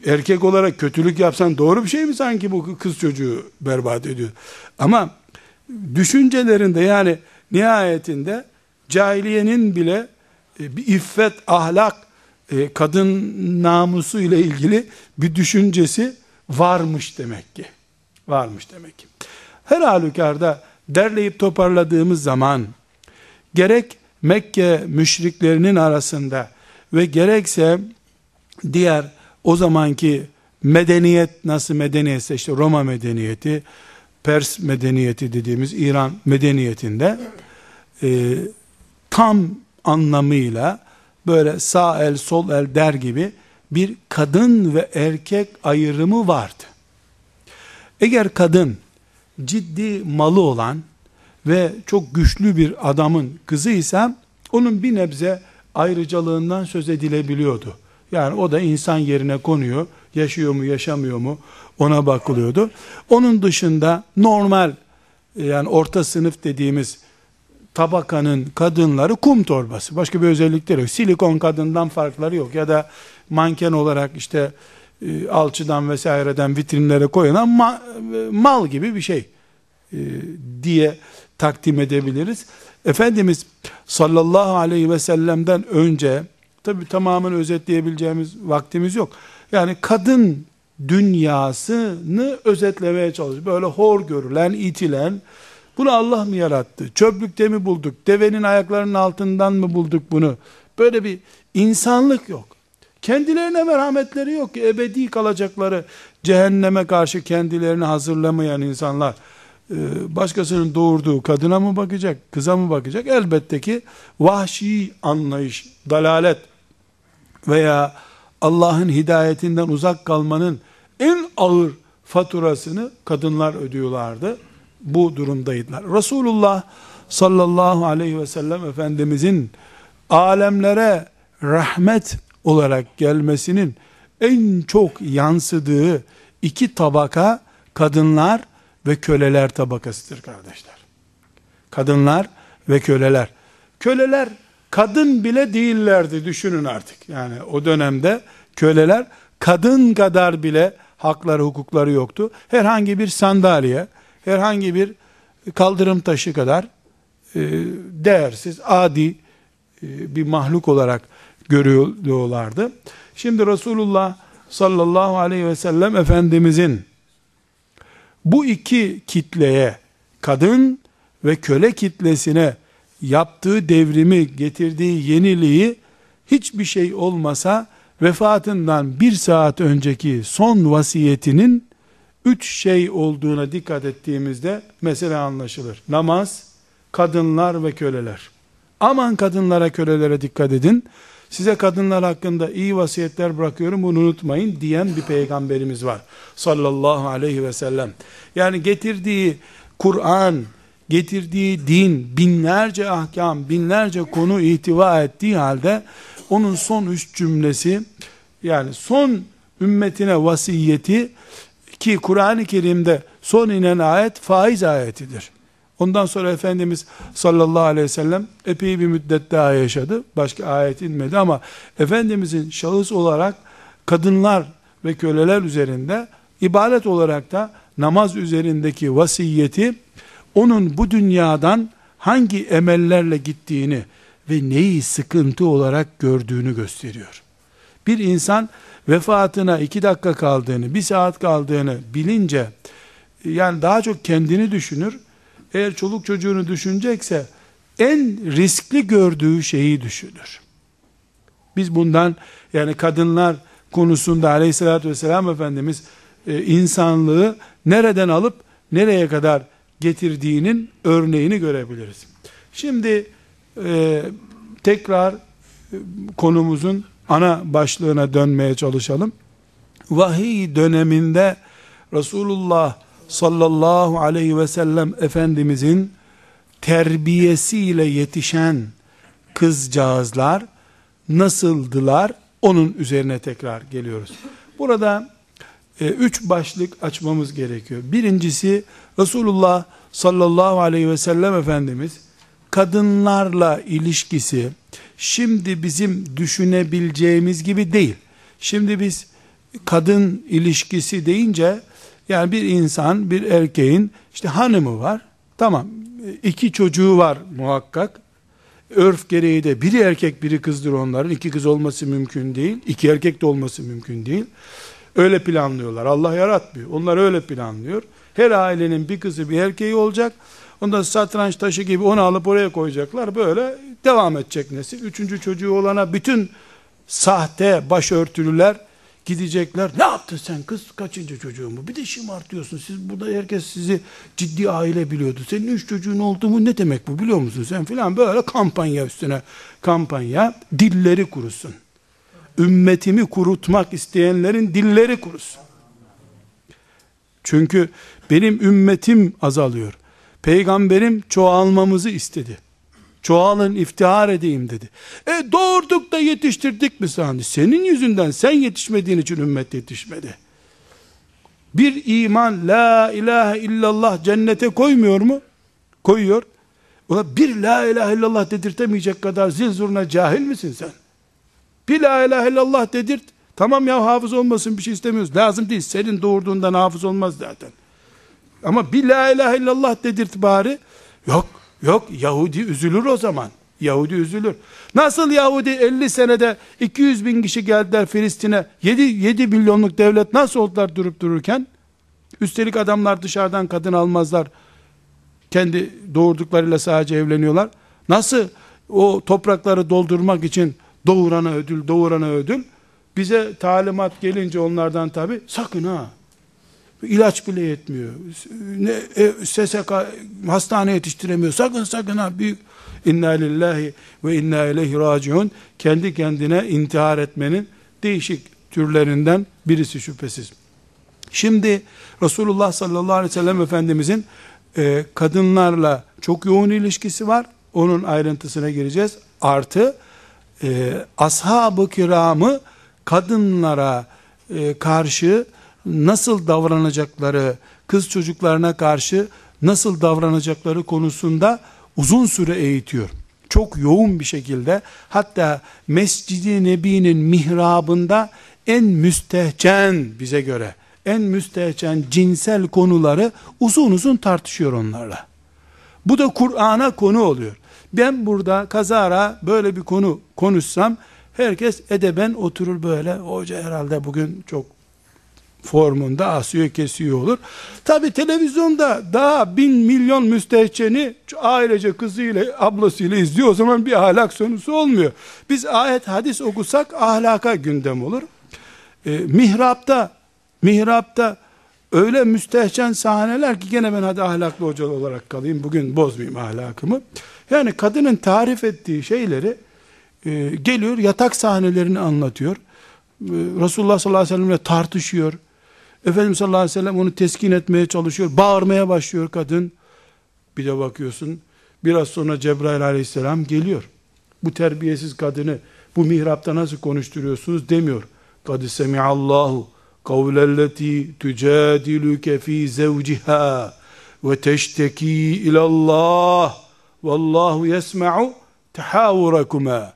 A: erkek olarak kötülük yapsan doğru bir şey mi sanki bu kız çocuğu berbat ediyor? Ama düşüncelerinde yani nihayetinde cahiliyenin bile e, bir iffet, ahlak, e, kadın namusu ile ilgili bir düşüncesi varmış demek ki. Varmış demek ki. Her halükarda derleyip toparladığımız zaman gerek Mekke müşriklerinin arasında ve gerekse diğer o zamanki medeniyet nasıl medeniyetse işte Roma medeniyeti, Pers medeniyeti dediğimiz İran medeniyetinde e, tam anlamıyla böyle sağ el sol el der gibi bir kadın ve erkek ayrımı vardı. Eğer kadın ciddi malı olan ve çok güçlü bir adamın kızıysa onun bir nebze ayrıcalığından söz edilebiliyordu. Yani o da insan yerine konuyor. Yaşıyor mu yaşamıyor mu ona bakılıyordu. Onun dışında normal yani orta sınıf dediğimiz tabakanın kadınları kum torbası. Başka bir özellikleri yok. Silikon kadından farkları yok. Ya da manken olarak işte e, alçıdan vesaireden vitrinlere koyulan e, mal gibi bir şey e, diye takdim edebiliriz. Efendimiz sallallahu aleyhi ve sellem'den önce tabi tamamen özetleyebileceğimiz vaktimiz yok. Yani kadın dünyasını özetlemeye çalışıyor. Böyle hor görülen, itilen, bunu Allah mı yarattı? Çöplükte mi bulduk? Devenin ayaklarının altından mı bulduk bunu? Böyle bir insanlık yok. Kendilerine merhametleri yok ki ebedi kalacakları cehenneme karşı kendilerini hazırlamayan insanlar e, başkasının doğurduğu kadına mı bakacak, kıza mı bakacak? Elbette ki vahşi anlayış, dalalet veya Allah'ın hidayetinden uzak kalmanın en ağır faturasını kadınlar ödüyorlardı. Bu durumdaydılar. Resulullah sallallahu aleyhi ve sellem Efendimizin alemlere rahmet olarak gelmesinin en çok yansıdığı iki tabaka kadınlar ve köleler tabakasıdır kardeşler. Kadınlar ve köleler. Köleler kadın bile değillerdi düşünün artık. Yani o dönemde köleler kadın kadar bile hakları hukukları yoktu. Herhangi bir sandalye, herhangi bir kaldırım taşı kadar e, değersiz, adi e, bir mahluk olarak görüyorlardı. Şimdi Resulullah sallallahu aleyhi ve sellem Efendimizin bu iki kitleye, kadın ve köle kitlesine yaptığı devrimi, getirdiği yeniliği hiçbir şey olmasa vefatından bir saat önceki son vasiyetinin üç şey olduğuna dikkat ettiğimizde mesele anlaşılır. Namaz, kadınlar ve köleler. Aman kadınlara, kölelere dikkat edin. Size kadınlar hakkında iyi vasiyetler bırakıyorum bunu unutmayın diyen bir peygamberimiz var. Sallallahu aleyhi ve sellem. Yani getirdiği Kur'an, getirdiği din binlerce ahkam, binlerce konu ihtiva ettiği halde onun son üç cümlesi yani son ümmetine vasiyeti ki Kur'an-ı Kerim'de son inen ayet faiz ayetidir. Ondan sonra Efendimiz sallallahu aleyhi ve sellem epey bir müddet daha yaşadı. Başka ayet inmedi ama Efendimizin şahıs olarak kadınlar ve köleler üzerinde ibadet olarak da namaz üzerindeki vasiyeti onun bu dünyadan hangi emellerle gittiğini ve neyi sıkıntı olarak gördüğünü gösteriyor. Bir insan vefatına iki dakika kaldığını, bir saat kaldığını bilince, yani daha çok kendini düşünür, eğer çoluk çocuğunu düşünecekse, en riskli gördüğü şeyi düşünür. Biz bundan, yani kadınlar konusunda aleyhissalatü vesselam Efendimiz, e, insanlığı nereden alıp, nereye kadar getirdiğinin örneğini görebiliriz. Şimdi, e, tekrar e, konumuzun ana başlığına dönmeye çalışalım. Vahiy döneminde Resulullah sallallahu aleyhi ve sellem Efendimizin terbiyesiyle yetişen kızcağızlar nasıldılar? Onun üzerine tekrar geliyoruz. Burada e, üç başlık açmamız gerekiyor. Birincisi Resulullah sallallahu aleyhi ve sellem Efendimiz kadınlarla ilişkisi şimdi bizim düşünebileceğimiz gibi değil. Şimdi biz kadın ilişkisi deyince yani bir insan bir erkeğin işte hanımı var. Tamam iki çocuğu var muhakkak. Örf gereği de biri erkek biri kızdır onların. iki kız olması mümkün değil. iki erkek de olması mümkün değil. Öyle planlıyorlar. Allah yaratmıyor. Onlar öyle planlıyor. Her ailenin bir kızı bir erkeği olacak. Ondan satranç taşı gibi onu alıp oraya koyacaklar. Böyle devam edecek nesil. Üçüncü çocuğu olana bütün sahte başörtülüler gidecekler. Ne yaptın sen kız? Kaçıncı çocuğun bu? Bir de şımartıyorsun. Siz burada herkes sizi ciddi aile biliyordu. Senin üç çocuğun oldu mu ne demek bu biliyor musun sen filan böyle kampanya üstüne kampanya dilleri kurusun. Ümmetimi kurutmak isteyenlerin dilleri kurusun. Çünkü benim ümmetim azalıyor. Peygamberim çoğalmamızı istedi. Çoğalın iftihar edeyim dedi. E doğurduk da yetiştirdik mi sandı? Senin yüzünden sen yetişmediğin için ümmet yetişmedi. Bir iman la ilahe illallah cennete koymuyor mu? Koyuyor. Ona bir la ilahe illallah dedirtemeyecek kadar zil zurna cahil misin sen? Bir la ilahe illallah dedirt. Tamam ya hafız olmasın bir şey istemiyoruz. Lazım değil. Senin doğurduğundan hafız olmaz zaten. Ama bir la ilahe illallah dedirt bari. Yok yok Yahudi üzülür o zaman. Yahudi üzülür. Nasıl Yahudi 50 senede 200 bin kişi geldiler Filistin'e 7, 7 milyonluk devlet nasıl oldular durup dururken? Üstelik adamlar dışarıdan kadın almazlar. Kendi doğurduklarıyla sadece evleniyorlar. Nasıl o toprakları doldurmak için doğurana ödül, doğurana ödül. Bize talimat gelince onlardan tabi sakın ha ilaç bile yetmiyor. Ne, e, SSK hastane yetiştiremiyor. Sakın sakın ha büyük inna lillahi ve inna ileyhi raciun kendi kendine intihar etmenin değişik türlerinden birisi şüphesiz. Şimdi Resulullah sallallahu aleyhi ve sellem Efendimizin e, kadınlarla çok yoğun ilişkisi var. Onun ayrıntısına gireceğiz. Artı e, ashab-ı kiramı kadınlara e, karşı nasıl davranacakları, kız çocuklarına karşı nasıl davranacakları konusunda uzun süre eğitiyor. Çok yoğun bir şekilde hatta Mescid-i Nebi'nin mihrabında en müstehcen bize göre en müstehcen cinsel konuları uzun uzun tartışıyor onlarla. Bu da Kur'an'a konu oluyor. Ben burada kazara böyle bir konu konuşsam herkes edeben oturur böyle. Hoca herhalde bugün çok formunda asıyor kesiyor olur. Tabi televizyonda daha bin milyon müstehceni ailece kızıyla ablasıyla izliyor. O zaman bir ahlak sonusu olmuyor. Biz ayet hadis okusak ahlaka gündem olur. E, mihrapta mihrapta öyle müstehcen sahneler ki gene ben hadi ahlaklı hoca olarak kalayım. Bugün bozmayayım ahlakımı. Yani kadının tarif ettiği şeyleri e, geliyor yatak sahnelerini anlatıyor. E, Resulullah sallallahu aleyhi ve sellemle tartışıyor. Efendimiz sallallahu aleyhi ve sellem onu teskin etmeye çalışıyor. Bağırmaya başlıyor kadın. Bir de bakıyorsun biraz sonra Cebrail aleyhisselam geliyor. Bu terbiyesiz kadını bu mihrapta nasıl konuşturuyorsunuz demiyor. Kad semi'allahu kavlelleti tücadiluke fi zevciha ve teşteki ilallah vallahu yesma'u tehavvurakuma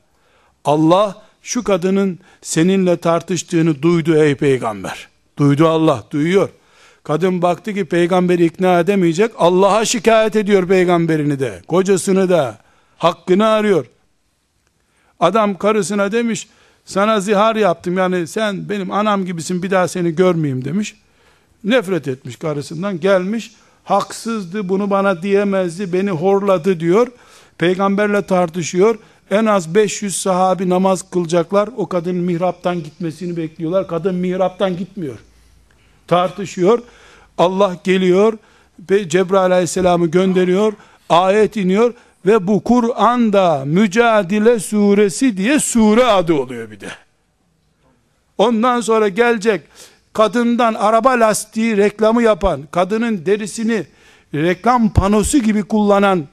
A: Allah şu kadının seninle tartıştığını duydu ey peygamber. Duydu Allah, duyuyor. Kadın baktı ki peygamberi ikna edemeyecek. Allah'a şikayet ediyor peygamberini de, kocasını da, hakkını arıyor. Adam karısına demiş, sana zihar yaptım yani sen benim anam gibisin bir daha seni görmeyeyim demiş. Nefret etmiş karısından gelmiş, haksızdı bunu bana diyemezdi beni horladı diyor. Peygamberle tartışıyor. En az 500 sahabi namaz kılacaklar. O kadın mihraptan gitmesini bekliyorlar. Kadın mihraptan gitmiyor. Tartışıyor. Allah geliyor ve Cebrail aleyhisselamı gönderiyor. Ayet iniyor ve bu Kur'an'da Mücadele suresi diye sure adı oluyor bir de. Ondan sonra gelecek kadından araba lastiği reklamı yapan, kadının derisini reklam panosu gibi kullanan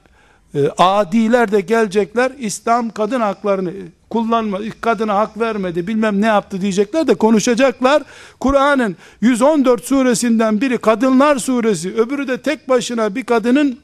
A: e, adiler de gelecekler. İslam kadın haklarını kullanma, kadına hak vermedi, bilmem ne yaptı diyecekler de konuşacaklar. Kur'an'ın 114 suresinden biri kadınlar suresi, öbürü de tek başına bir kadının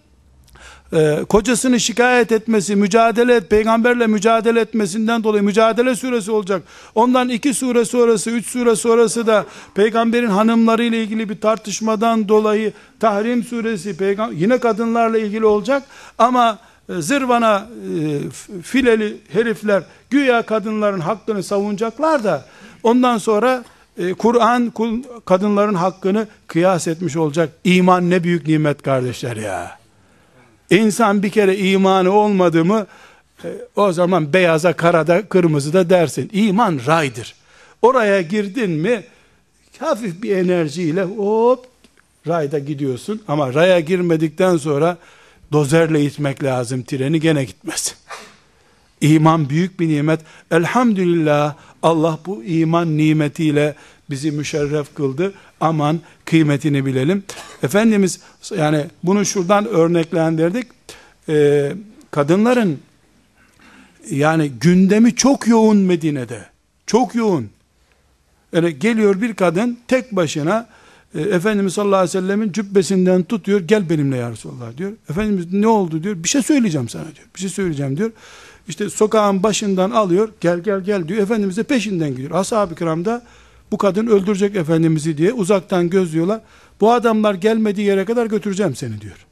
A: e, kocasını şikayet etmesi, mücadele et, peygamberle mücadele etmesinden dolayı mücadele suresi olacak. Ondan iki sure sonrası, üç sure sonrası da peygamberin hanımları ile ilgili bir tartışmadan dolayı Tahrim suresi peygam yine kadınlarla ilgili olacak ama e, zırvana e, fileli herifler güya kadınların hakkını savunacaklar da ondan sonra e, Kur'an kadınların hakkını kıyas etmiş olacak. İman ne büyük nimet kardeşler ya. İnsan bir kere imanı olmadı mı E, o zaman beyaza, karada, kırmızıda dersin. İman raydır. Oraya girdin mi hafif bir enerjiyle hop rayda gidiyorsun. Ama raya girmedikten sonra dozerle itmek lazım treni gene gitmez. İman büyük bir nimet. Elhamdülillah Allah bu iman nimetiyle bizi müşerref kıldı. Aman kıymetini bilelim. Efendimiz yani bunu şuradan örneklendirdik. Ee, kadınların yani gündemi çok yoğun Medine'de. Çok yoğun. Yani geliyor bir kadın tek başına e, Efendimiz sallallahu aleyhi ve sellemin cübbesinden tutuyor. Gel benimle ya Resulallah diyor. Efendimiz ne oldu diyor. Bir şey söyleyeceğim sana diyor. Bir şey söyleyeceğim diyor. İşte sokağın başından alıyor. Gel gel gel diyor. Efendimiz de peşinden gidiyor. Ashab-ı kiram da bu kadın öldürecek Efendimiz'i diye uzaktan gözlüyorlar. Bu adamlar gelmediği yere kadar götüreceğim seni diyor.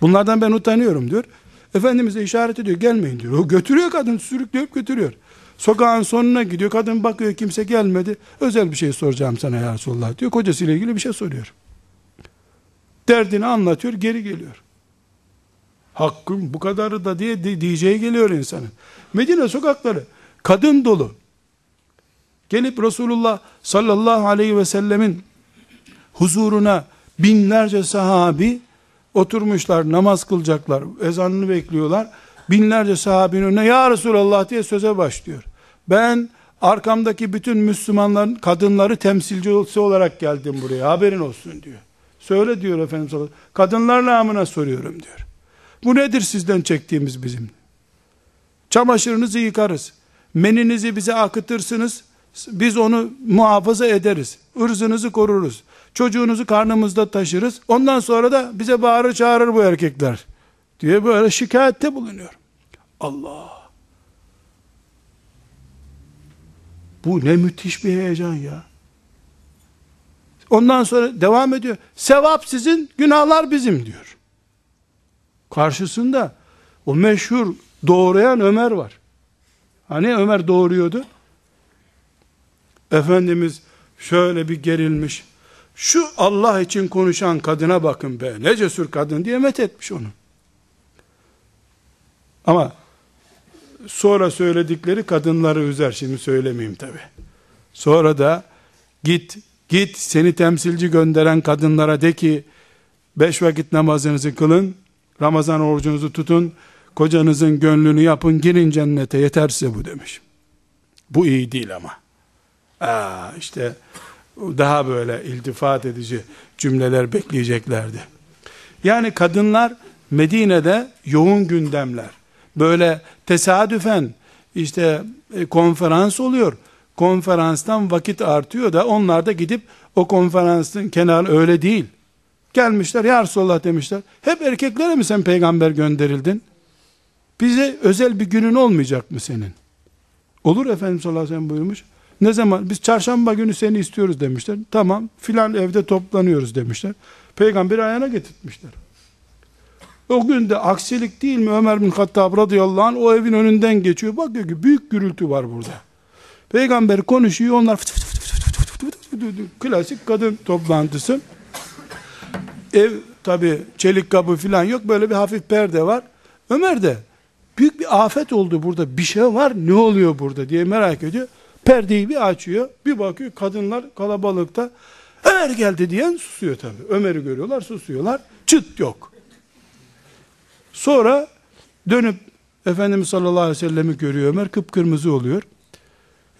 A: Bunlardan ben utanıyorum diyor. Efendimiz de işaret ediyor gelmeyin diyor. O götürüyor kadın sürükleyip götürüyor. Sokağın sonuna gidiyor. Kadın bakıyor kimse gelmedi. Özel bir şey soracağım sana ya Resulullah diyor. Kocasıyla ilgili bir şey soruyor. Derdini anlatıyor geri geliyor. Hakkım bu kadarı da diye diyeceği geliyor insanın. Medine sokakları kadın dolu. Gelip Resulullah sallallahu aleyhi ve sellemin huzuruna binlerce sahabi oturmuşlar namaz kılacaklar ezanını bekliyorlar. Binlerce sahabinin önüne ya Resulallah diye söze başlıyor. Ben arkamdaki bütün Müslümanların kadınları temsilcisi olarak geldim buraya haberin olsun diyor. Söyle diyor Efendimiz sallallahu kadınlar namına soruyorum diyor. Bu nedir sizden çektiğimiz bizim? Çamaşırınızı yıkarız meninizi bize akıtırsınız biz onu muhafaza ederiz. Irzınızı koruruz. Çocuğunuzu karnımızda taşırız. Ondan sonra da bize bağırır çağırır bu erkekler. Diye böyle şikayette bulunuyor. Allah. Bu ne müthiş bir heyecan ya. Ondan sonra devam ediyor. Sevap sizin, günahlar bizim diyor. Karşısında o meşhur doğrayan Ömer var. Hani Ömer doğuruyordu? Efendimiz şöyle bir gerilmiş. Şu Allah için konuşan kadına bakın be. Ne cesur kadın diye met etmiş onu. Ama sonra söyledikleri kadınları üzer. Şimdi söylemeyeyim tabi. Sonra da git git seni temsilci gönderen kadınlara de ki beş vakit namazınızı kılın Ramazan orucunuzu tutun kocanızın gönlünü yapın girin cennete yeter size bu demiş. Bu iyi değil ama. Aa, işte daha böyle iltifat edici cümleler bekleyeceklerdi. Yani kadınlar Medine'de yoğun gündemler. Böyle tesadüfen işte e, konferans oluyor. Konferanstan vakit artıyor da onlar da gidip o konferansın kenarı öyle değil. Gelmişler ya Resulallah demişler. Hep erkeklere mi sen peygamber gönderildin? Bize özel bir günün olmayacak mı senin? Olur Efendimiz sallallahu aleyhi ve sellem buyurmuş. Ne zaman? Biz çarşamba günü seni istiyoruz demişler. Tamam filan evde toplanıyoruz demişler. Peygamberi ayağına getirtmişler. O gün de aksilik değil mi Ömer bin Hattab radıyallahu anh o evin önünden geçiyor. Bakıyor ki büyük gürültü var burada. Peygamber konuşuyor onlar fıt fıt fıt fıt fıt fıt fıt fıt fıt klasik kadın toplantısı. Ev tabi çelik kapı filan yok böyle bir hafif perde var. Ömer de büyük bir afet oldu burada bir şey var ne oluyor burada diye merak ediyor. Perdeyi bir açıyor. Bir bakıyor kadınlar kalabalıkta. Ömer geldi diyen susuyor tabi. Ömer'i görüyorlar susuyorlar. Çıt yok. Sonra dönüp Efendimiz sallallahu aleyhi ve sellem'i görüyor Ömer kıpkırmızı oluyor.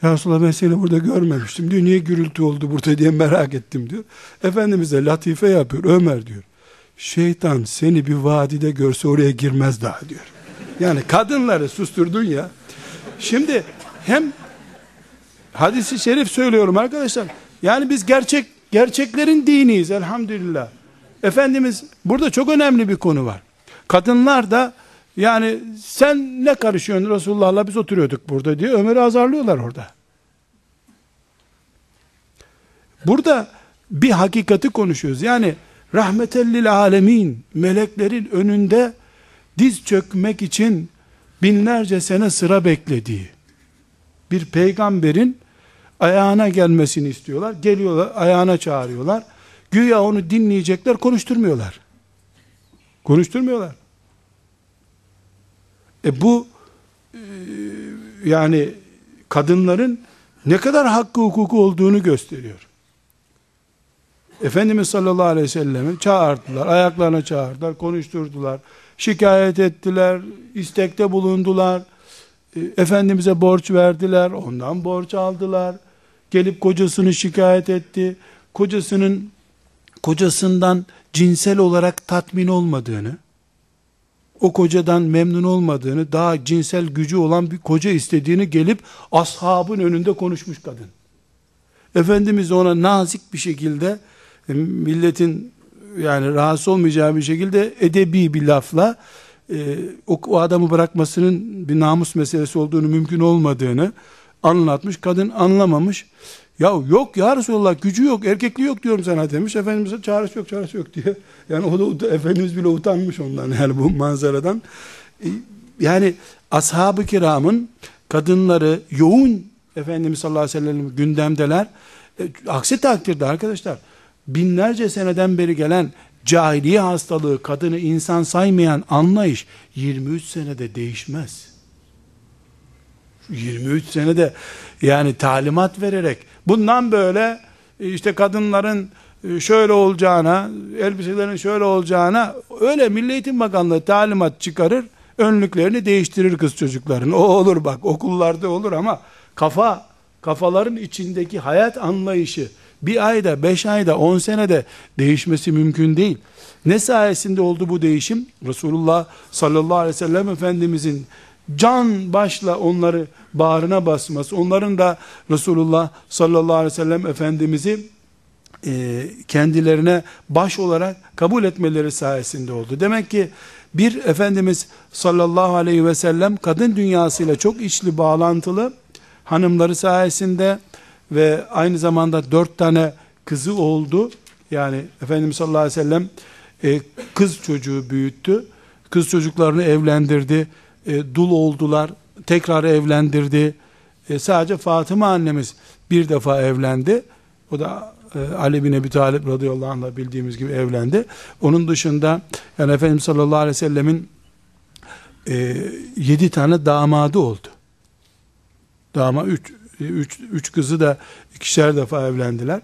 A: Ya Resulallah ben seni burada görmemiştim diyor. Niye gürültü oldu burada diye merak ettim diyor. Efendimiz de latife yapıyor. Ömer diyor. Şeytan seni bir vadide görse oraya girmez daha diyor. Yani kadınları susturdun ya. Şimdi hem hadisi şerif söylüyorum arkadaşlar. Yani biz gerçek gerçeklerin diniyiz elhamdülillah. Efendimiz burada çok önemli bir konu var. Kadınlar da yani sen ne karışıyorsun Resulullah'la biz oturuyorduk burada diye Ömer'i azarlıyorlar orada. Burada bir hakikati konuşuyoruz. Yani rahmetellil alemin meleklerin önünde diz çökmek için binlerce sene sıra beklediği bir peygamberin ayağına gelmesini istiyorlar. Geliyorlar, ayağına çağırıyorlar. Güya onu dinleyecekler, konuşturmuyorlar. Konuşturmuyorlar. E bu e, yani kadınların ne kadar hakkı hukuku olduğunu gösteriyor. Efendimiz sallallahu aleyhi ve sellem'i çağırdılar, ayaklarına çağırdılar, konuşturdular, şikayet ettiler, istekte bulundular, e, Efendimiz'e borç verdiler, ondan borç aldılar, gelip kocasını şikayet etti, kocasının kocasından cinsel olarak tatmin olmadığını, o kocadan memnun olmadığını, daha cinsel gücü olan bir koca istediğini gelip ashabın önünde konuşmuş kadın. Efendimiz ona nazik bir şekilde milletin yani rahatsız olmayacağı bir şekilde edebi bir lafla e, o, o adamı bırakmasının bir namus meselesi olduğunu mümkün olmadığını anlatmış. Kadın anlamamış. Ya yok ya Resulallah gücü yok, erkekliği yok diyorum sana demiş. Efendimiz'e çağrısı yok, çağrısı yok diye. Yani o da Efendimiz bile utanmış ondan yani bu manzaradan. E, yani ashab-ı kiramın kadınları yoğun Efendimiz sallallahu aleyhi ve sellem gündemdeler. E, aksi takdirde arkadaşlar binlerce seneden beri gelen cahiliye hastalığı kadını insan saymayan anlayış 23 senede değişmez. 23 senede yani talimat vererek bundan böyle işte kadınların e, şöyle olacağına, elbiselerin şöyle olacağına öyle Milli Eğitim Bakanlığı talimat çıkarır, önlüklerini değiştirir kız çocukların. O olur bak okullarda olur ama kafa kafaların içindeki hayat anlayışı bir ayda, beş ayda, on senede değişmesi mümkün değil. Ne sayesinde oldu bu değişim? Resulullah sallallahu aleyhi ve sellem Efendimizin can başla onları bağrına basması, onların da Resulullah sallallahu aleyhi ve sellem Efendimiz'i e, kendilerine baş olarak kabul etmeleri sayesinde oldu. Demek ki bir Efendimiz sallallahu aleyhi ve sellem kadın dünyasıyla çok içli bağlantılı hanımları sayesinde ve aynı zamanda dört tane kızı oldu. Yani Efendimiz sallallahu aleyhi ve sellem e, kız çocuğu büyüttü. Kız çocuklarını evlendirdi. E, dul oldular. Tekrar evlendirdi. E, sadece Fatıma annemiz bir defa evlendi. O da e, Ali bin Ebi Talip radıyallahu anh'la bildiğimiz gibi evlendi. Onun dışında yani Efendimiz sallallahu aleyhi ve sellemin e, yedi tane damadı oldu. Dama üç, üç, üç kızı da ikişer defa evlendiler.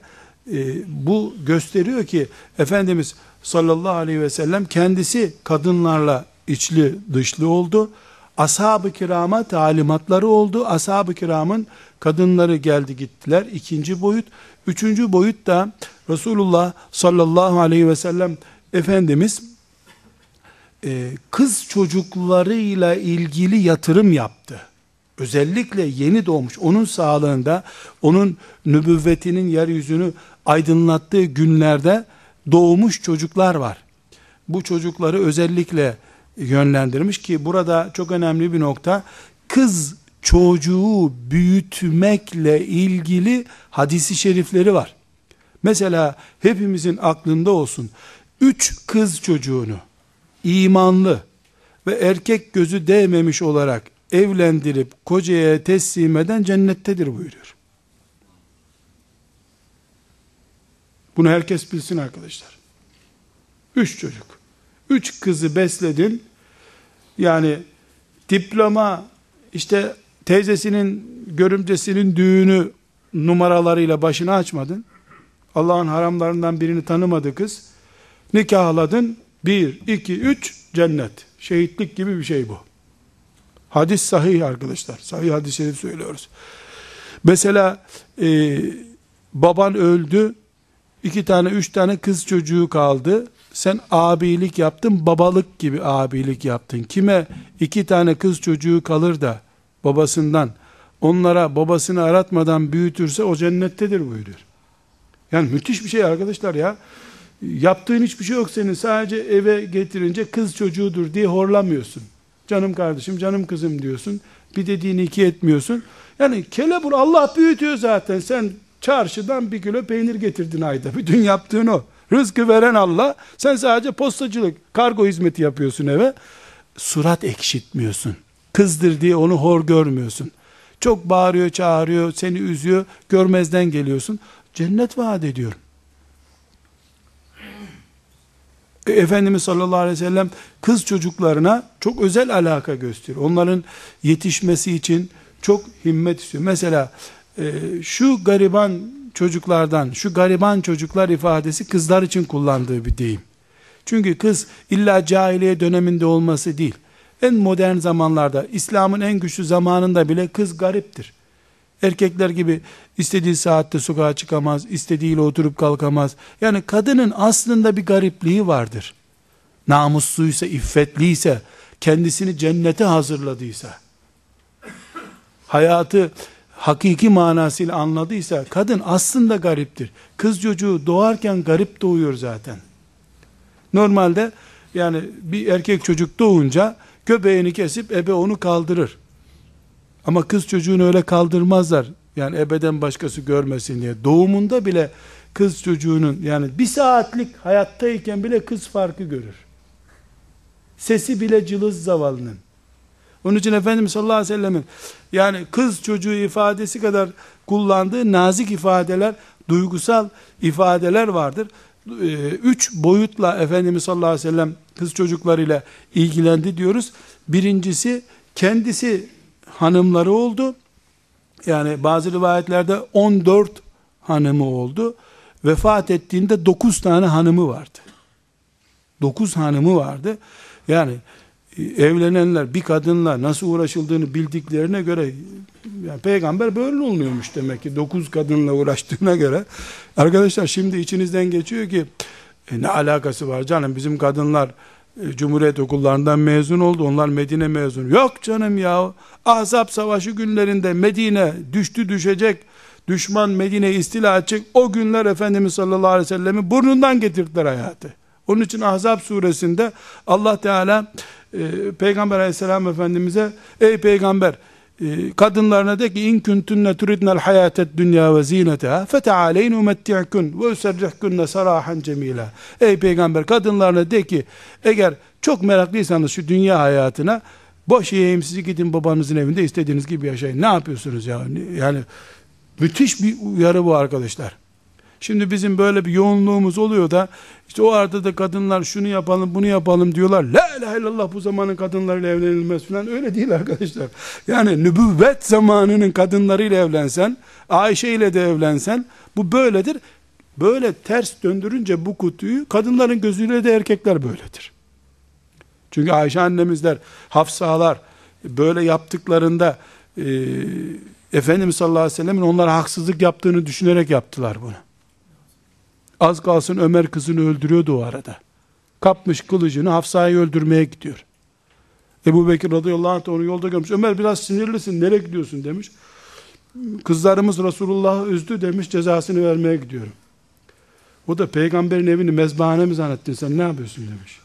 A: E, bu gösteriyor ki Efendimiz sallallahu aleyhi ve sellem kendisi kadınlarla içli dışlı oldu. Ashab-ı kirama talimatları oldu. Ashab-ı kiramın kadınları geldi gittiler. İkinci boyut. Üçüncü boyut da Resulullah sallallahu aleyhi ve sellem Efendimiz e, kız çocuklarıyla ilgili yatırım yaptı. Özellikle yeni doğmuş, onun sağlığında, onun nübüvvetinin yeryüzünü aydınlattığı günlerde doğmuş çocuklar var. Bu çocukları özellikle yönlendirmiş ki burada çok önemli bir nokta kız çocuğu büyütmekle ilgili hadisi şerifleri var. Mesela hepimizin aklında olsun. Üç kız çocuğunu imanlı ve erkek gözü değmemiş olarak evlendirip kocaya teslim eden cennettedir buyuruyor. Bunu herkes bilsin arkadaşlar. Üç çocuk. Üç kızı besledin. Yani diploma işte teyzesinin görümcesinin düğünü numaralarıyla başını açmadın. Allah'ın haramlarından birini tanımadı kız. Nikahladın. Bir, iki, üç cennet. Şehitlik gibi bir şey bu. Hadis sahih arkadaşlar. Sahih hadis-i şerif söylüyoruz. Mesela e, baban öldü. iki tane, üç tane kız çocuğu kaldı. Sen abilik yaptın, babalık gibi abilik yaptın. Kime iki tane kız çocuğu kalır da babasından onlara babasını aratmadan büyütürse o cennettedir buyuruyor. Yani müthiş bir şey arkadaşlar ya. Yaptığın hiçbir şey yok senin. Sadece eve getirince kız çocuğudur diye horlamıyorsun. Canım kardeşim, canım kızım diyorsun. Bir dediğini iki etmiyorsun. Yani kelebur Allah büyütüyor zaten. Sen çarşıdan bir kilo peynir getirdin ayda. Bütün yaptığın o. Rızkı veren Allah. Sen sadece postacılık, kargo hizmeti yapıyorsun eve. Surat ekşitmiyorsun. Kızdır diye onu hor görmüyorsun. Çok bağırıyor, çağırıyor, seni üzüyor. Görmezden geliyorsun. Cennet vaat ediyorum. E, Efendimiz sallallahu aleyhi ve sellem kız çocuklarına çok özel alaka gösteriyor. Onların yetişmesi için çok himmet istiyor. Mesela e, şu gariban çocuklardan, şu gariban çocuklar ifadesi kızlar için kullandığı bir deyim. Çünkü kız illa cahiliye döneminde olması değil. En modern zamanlarda, İslam'ın en güçlü zamanında bile kız gariptir. Erkekler gibi istediği saatte sokağa çıkamaz, istediğiyle oturup kalkamaz. Yani kadının aslında bir garipliği vardır. Namusluysa, iffetliyse, kendisini cennete hazırladıysa, hayatı hakiki manasıyla anladıysa, kadın aslında gariptir. Kız çocuğu doğarken garip doğuyor zaten. Normalde yani bir erkek çocuk doğunca köpeğini kesip ebe onu kaldırır. Ama kız çocuğunu öyle kaldırmazlar. Yani ebeden başkası görmesin diye. Doğumunda bile kız çocuğunun yani bir saatlik hayattayken bile kız farkı görür. Sesi bile cılız zavallının. Onun için Efendimiz sallallahu aleyhi ve sellemin yani kız çocuğu ifadesi kadar kullandığı nazik ifadeler, duygusal ifadeler vardır. Ee, üç boyutla Efendimiz sallallahu aleyhi ve sellem kız çocuklarıyla ilgilendi diyoruz. Birincisi kendisi hanımları oldu. Yani bazı rivayetlerde 14 hanımı oldu. Vefat ettiğinde 9 tane hanımı vardı. 9 hanımı vardı. Yani evlenenler bir kadınla nasıl uğraşıldığını bildiklerine göre yani peygamber böyle olmuyormuş demek ki 9 kadınla uğraştığına göre arkadaşlar şimdi içinizden geçiyor ki e, ne alakası var canım bizim kadınlar e, Cumhuriyet okullarından mezun oldu. Onlar Medine mezun. Yok canım ya. Ahzab savaşı günlerinde Medine düştü düşecek. Düşman Medine istila edecek. O günler Efendimiz sallallahu aleyhi ve sellem'i burnundan getirdiler hayatı. Onun için Ahzab suresinde Allah Teala e, Peygamber aleyhisselam efendimize ey peygamber e, kadınlarına de ki in kuntunne turidnel hayatet dünya ve zineteha fetealeyn umetti'kun ve userrihkunne sarahan cemila ey peygamber kadınlarına de ki eğer çok meraklıysanız şu dünya hayatına boş yiyeyim sizi gidin babanızın evinde istediğiniz gibi yaşayın. Ne yapıyorsunuz ya? Yani müthiş bir uyarı bu arkadaşlar Şimdi bizim böyle bir yoğunluğumuz oluyor da işte o arada da kadınlar şunu yapalım bunu yapalım diyorlar. La ilahe illallah bu zamanın kadınlarıyla evlenilmez falan. Öyle değil arkadaşlar. Yani nübüvvet zamanının kadınlarıyla evlensen, Ayşe ile de evlensen bu böyledir. Böyle ters döndürünce bu kutuyu kadınların gözüyle de erkekler böyledir. Çünkü Ayşe annemizler, Hafsalar böyle yaptıklarında e, Efendimiz sallallahu aleyhi ve sellem'in onlara haksızlık yaptığını düşünerek yaptılar bunu. Az kalsın Ömer kızını öldürüyordu o arada. Kapmış kılıcını Hafsa'yı öldürmeye gidiyor. Ebu Bekir radıyallahu anh onu yolda görmüş. Ömer biraz sinirlisin nereye gidiyorsun demiş. Kızlarımız Resulullah'ı üzdü demiş cezasını vermeye gidiyorum. O da peygamberin evini mezbahane mi zannettin sen ne yapıyorsun demiş.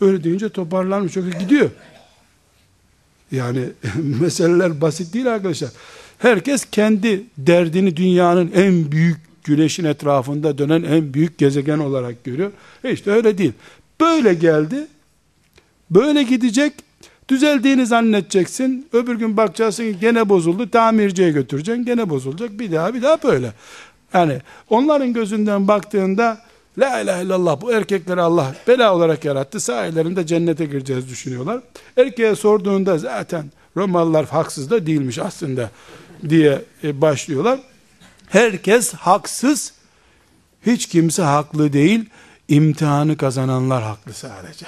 A: Öyle deyince toparlanmış. Çünkü gidiyor. Yani meseleler basit değil arkadaşlar. Herkes kendi derdini dünyanın en büyük güneşin etrafında dönen en büyük gezegen olarak görüyor. E işte öyle değil. Böyle geldi, böyle gidecek, düzeldiğini zannedeceksin. Öbür gün bakacaksın gene bozuldu, tamirciye götüreceksin, gene bozulacak. Bir daha bir daha böyle. Yani onların gözünden baktığında La ilahe illallah bu erkekleri Allah bela olarak yarattı. Sahilerinde cennete gireceğiz düşünüyorlar. Erkeğe sorduğunda zaten Romalılar haksız da değilmiş aslında diye e, başlıyorlar. Herkes haksız, hiç kimse haklı değil, imtihanı kazananlar haklı sadece.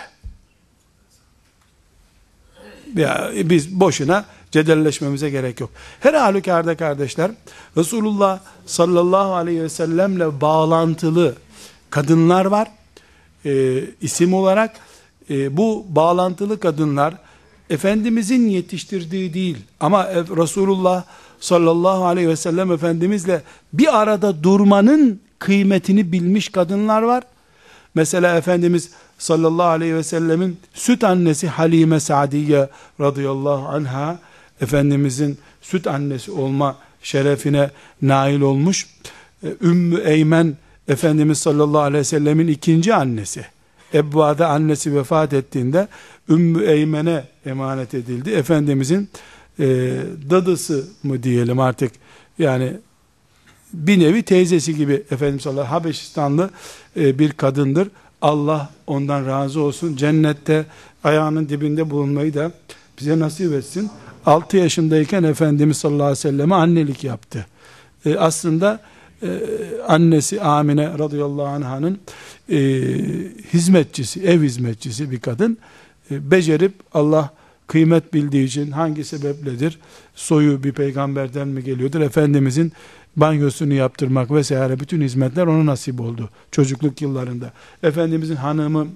A: Ya, biz boşuna cedelleşmemize gerek yok. Her halükarda kardeşler, Resulullah sallallahu aleyhi ve sellemle bağlantılı kadınlar var. E, isim olarak e, bu bağlantılı kadınlar Efendimizin yetiştirdiği değil ama Resulullah sallallahu aleyhi ve sellem Efendimizle bir arada durmanın kıymetini bilmiş kadınlar var. Mesela Efendimiz sallallahu aleyhi ve sellemin süt annesi Halime Sa'diye radıyallahu anha Efendimizin süt annesi olma şerefine nail olmuş. Ee, Ümmü Eymen Efendimiz sallallahu aleyhi ve sellemin ikinci annesi. Ebva'da annesi vefat ettiğinde Ümmü Eymen'e emanet edildi. Efendimizin e, dadısı mı diyelim artık yani bir nevi teyzesi gibi Efendimiz sallallahu Habeşistanlı e, bir kadındır. Allah ondan razı olsun. Cennette ayağının dibinde bulunmayı da bize nasip etsin. 6 yaşındayken Efendimiz sallallahu aleyhi ve selleme annelik yaptı. E, aslında e, annesi Amine radıyallahu anh'ın e, hizmetçisi, ev hizmetçisi bir kadın. E, becerip Allah kıymet bildiği için hangi sebepledir? Soyu bir peygamberden mi geliyordur? Efendimizin banyosunu yaptırmak vesaire bütün hizmetler ona nasip oldu çocukluk yıllarında. Efendimizin hanımı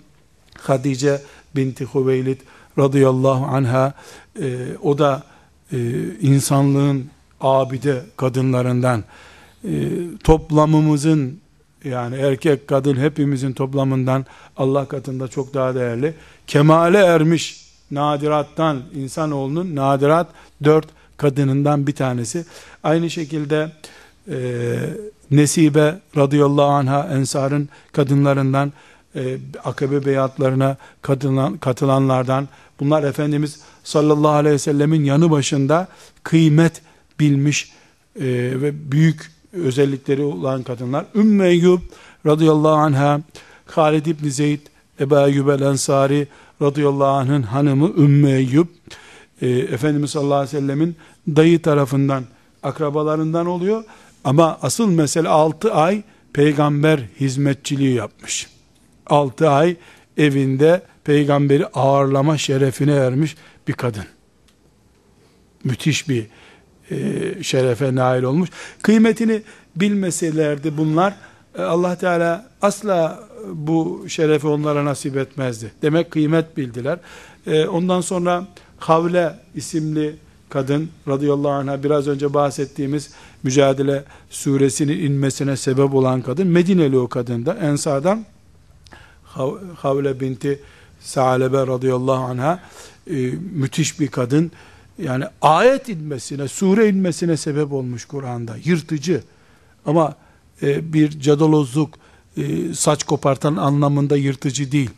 A: Hadice binti Hüveylid radıyallahu anha e, o da e, insanlığın abide kadınlarından e, toplamımızın yani erkek kadın hepimizin toplamından Allah katında çok daha değerli kemale ermiş nadirattan insanoğlunun nadirat dört kadınından bir tanesi aynı şekilde e, Nesibe radıyallahu anha ensarın kadınlarından e, akabe beyatlarına katılan, katılanlardan bunlar Efendimiz sallallahu aleyhi ve sellemin yanı başında kıymet bilmiş e, ve büyük özellikleri olan kadınlar. Ümmü Eyyub radıyallahu anha Halid İbni Zeyd Ebu Eyyub el Ensari radıyallahu anh'ın hanımı Ümmü Eyyub e, Efendimiz sallallahu aleyhi ve sellemin dayı tarafından akrabalarından oluyor ama asıl mesele 6 ay peygamber hizmetçiliği yapmış. 6 ay evinde peygamberi ağırlama şerefine ermiş bir kadın. Müthiş bir e, şerefe nail olmuş. Kıymetini bilmeselerdi bunlar e, Allah Teala asla bu şerefi onlara nasip etmezdi. Demek kıymet bildiler. E, ondan sonra Havle isimli kadın radıyallahu anh'a biraz önce bahsettiğimiz mücadele suresinin inmesine sebep olan kadın Medineli o kadın da Ensar'dan Havle binti Sa'lebe radıyallahu anh'a e, müthiş bir kadın yani ayet inmesine sure inmesine sebep olmuş Kur'an'da yırtıcı ama e, bir cadalozluk e, saç kopartan anlamında yırtıcı değil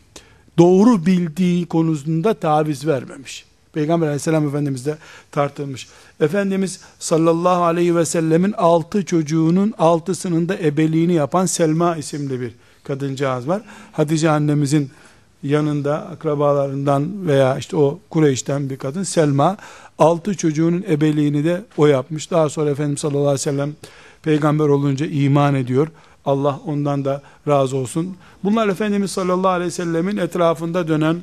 A: doğru bildiği konusunda taviz vermemiş Peygamber aleyhisselam Efendimiz de tartılmış. Efendimiz sallallahu aleyhi ve sellemin altı çocuğunun altısının da ebeliğini yapan Selma isimli bir kadıncağız var. Hatice annemizin yanında akrabalarından veya işte o Kureyş'ten bir kadın Selma altı çocuğunun ebeliğini de o yapmış. Daha sonra Efendimiz sallallahu aleyhi ve sellem peygamber olunca iman ediyor. Allah ondan da razı olsun. Bunlar Efendimiz sallallahu aleyhi ve sellemin etrafında dönen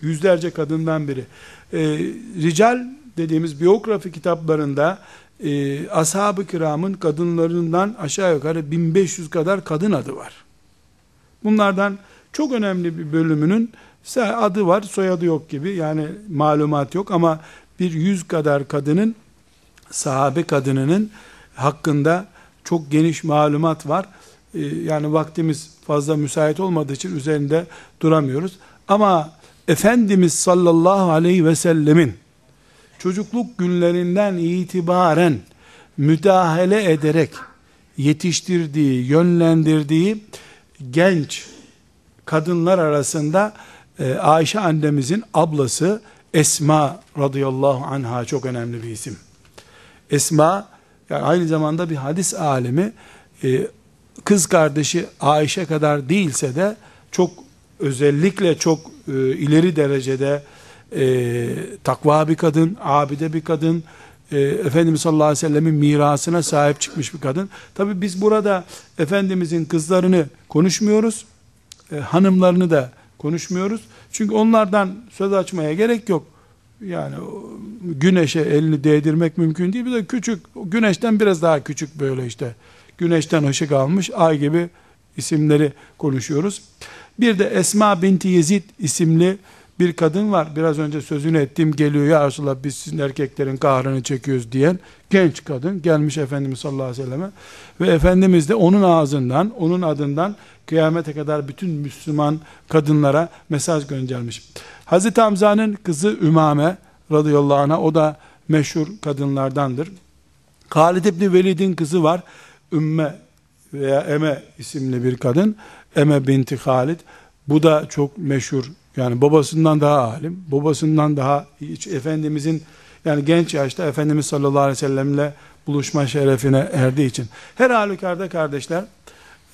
A: yüzlerce kadından biri. E, rical dediğimiz biyografi kitaplarında e, ashab-ı kiramın kadınlarından aşağı yukarı 1500 kadar kadın adı var. Bunlardan çok önemli bir bölümünün adı var, soyadı yok gibi. Yani malumat yok ama bir yüz kadar kadının sahabe kadınının hakkında çok geniş malumat var. Ee, yani vaktimiz fazla müsait olmadığı için üzerinde duramıyoruz. Ama Efendimiz sallallahu aleyhi ve sellemin çocukluk günlerinden itibaren müdahale ederek yetiştirdiği, yönlendirdiği genç kadınlar arasında e, Ayşe annemizin ablası Esma radıyallahu anha çok önemli bir isim. Esma yani aynı zamanda bir hadis alimi e, kız kardeşi Ayşe kadar değilse de çok özellikle çok e, ileri derecede e, takva bir kadın, abide bir kadın, e, Efendimiz sallallahu aleyhi ve sellemin mirasına sahip çıkmış bir kadın. Tabi biz burada Efendimizin kızlarını konuşmuyoruz, e, hanımlarını da konuşmuyoruz. Çünkü onlardan söz açmaya gerek yok. Yani güneşe elini değdirmek mümkün değil. Bir de küçük, güneşten biraz daha küçük böyle işte. Güneşten ışık almış ay gibi isimleri konuşuyoruz. Bir de Esma binti Yezid isimli bir kadın var. Biraz önce sözünü ettiğim geliyor ya Resulallah biz sizin erkeklerin kahrını çekiyoruz diyen genç kadın gelmiş Efendimiz sallallahu aleyhi ve selleme ve Efendimiz de onun ağzından, onun adından kıyamete kadar bütün Müslüman kadınlara mesaj göndermiş. Hazreti Hamza'nın kızı Ümame radıyallahu anh'a o da meşhur kadınlardandır. Halid İbni Velid'in kızı var. Ümme veya Eme isimli bir kadın. Eme binti Halid. Bu da çok meşhur. Yani babasından daha alim, babasından daha hiç Efendimizin yani genç yaşta Efendimiz sallallahu aleyhi ve sellemle buluşma şerefine erdiği için. Her halükarda kardeşler,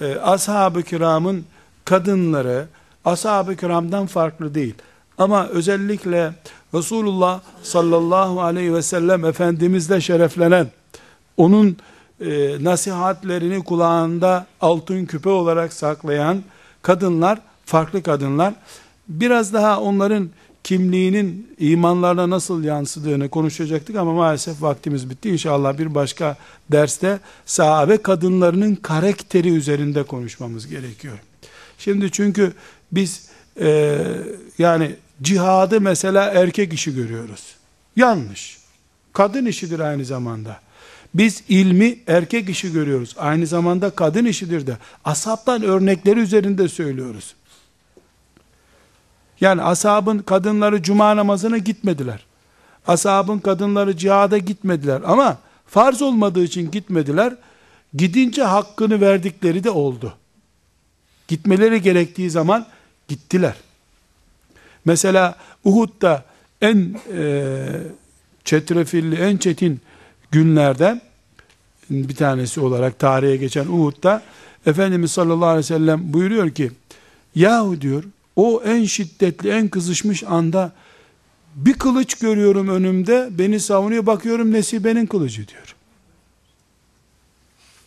A: e, ashab-ı kiramın kadınları ashab-ı kiramdan farklı değil. Ama özellikle Resulullah sallallahu aleyhi ve sellem Efendimizle şereflenen, onun e, nasihatlerini kulağında altın küpe olarak saklayan kadınlar, farklı kadınlar, biraz daha onların kimliğinin imanlarına nasıl yansıdığını konuşacaktık ama maalesef vaktimiz bitti. İnşallah bir başka derste sahabe kadınlarının karakteri üzerinde konuşmamız gerekiyor. Şimdi çünkü biz e, yani cihadı mesela erkek işi görüyoruz. Yanlış. Kadın işidir aynı zamanda. Biz ilmi erkek işi görüyoruz. Aynı zamanda kadın işidir de. Asaptan örnekleri üzerinde söylüyoruz. Yani ashabın kadınları cuma namazına gitmediler. Ashabın kadınları cihada gitmediler ama farz olmadığı için gitmediler. Gidince hakkını verdikleri de oldu. Gitmeleri gerektiği zaman gittiler. Mesela Uhud'da en e, çetrefilli, en çetin günlerde bir tanesi olarak tarihe geçen Uhud'da Efendimiz sallallahu aleyhi ve sellem buyuruyor ki yahu diyor o en şiddetli, en kızışmış anda bir kılıç görüyorum önümde, beni savunuyor, bakıyorum Nesibe'nin kılıcı diyor.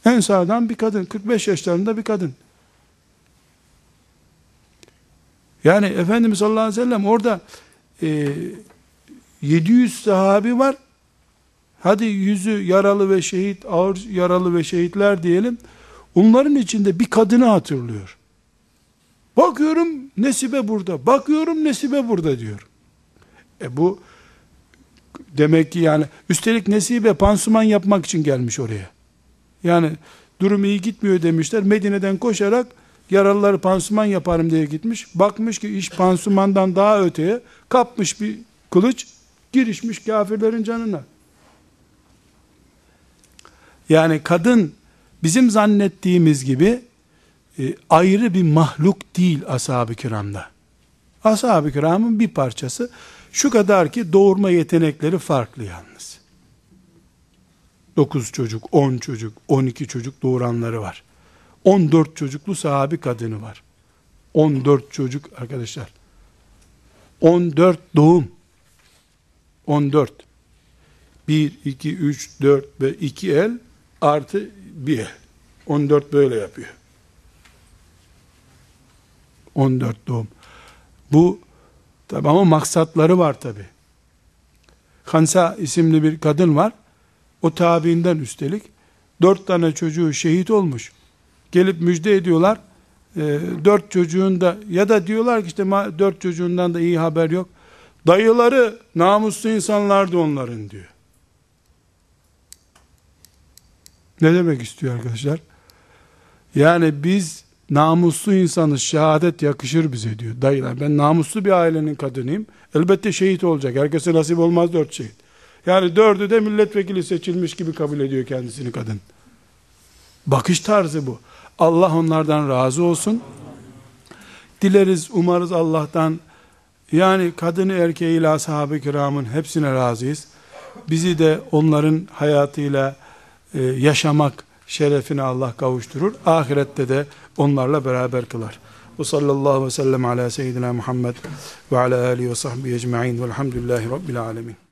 A: En sağdan bir kadın, 45 yaşlarında bir kadın. Yani Efendimiz sallallahu aleyhi ve sellem orada e, 700 sahabi var. Hadi yüzü yaralı ve şehit, ağır yaralı ve şehitler diyelim. Onların içinde bir kadını hatırlıyor. Bakıyorum Nesibe burada. Bakıyorum Nesibe burada diyor. E bu demek ki yani üstelik Nesibe pansuman yapmak için gelmiş oraya. Yani durum iyi gitmiyor demişler. Medine'den koşarak yaralıları pansuman yaparım diye gitmiş. Bakmış ki iş pansumandan daha öteye kapmış bir kılıç girişmiş kafirlerin canına. Yani kadın bizim zannettiğimiz gibi e, ayrı bir mahluk değil ashab-ı kiramda. Ashab-ı kiramın bir parçası. Şu kadar ki doğurma yetenekleri farklı yalnız. 9 çocuk, 10 çocuk, 12 çocuk doğuranları var. 14 çocuklu sahabi kadını var. 14 çocuk arkadaşlar. 14 doğum. 14. 1, 2, 3, 4 ve 2 el artı 1 el. 14 böyle yapıyor. 14 doğum. Bu tabi ama maksatları var tabi. Hansa isimli bir kadın var. O tabiinden üstelik. Dört tane çocuğu şehit olmuş. Gelip müjde ediyorlar. E, dört çocuğun da ya da diyorlar ki işte dört çocuğundan da iyi haber yok. Dayıları namuslu insanlardı onların diyor. Ne demek istiyor arkadaşlar? Yani biz namuslu insanız, şehadet yakışır bize diyor dayılar. Ben namuslu bir ailenin kadınıyım. Elbette şehit olacak. Herkese nasip olmaz dört şehit. Yani dördü de milletvekili seçilmiş gibi kabul ediyor kendisini kadın. Bakış tarzı bu. Allah onlardan razı olsun. Dileriz, umarız Allah'tan yani kadını erkeğiyle ashab-ı kiramın hepsine razıyız. Bizi de onların hayatıyla yaşamak şerefine Allah kavuşturur. Ahirette de onlarla beraber kılar. Ve sallallahu ve sellem ala seyyidina Muhammed ve ala alihi ve sahbihi ecma'in velhamdülillahi rabbil alemin.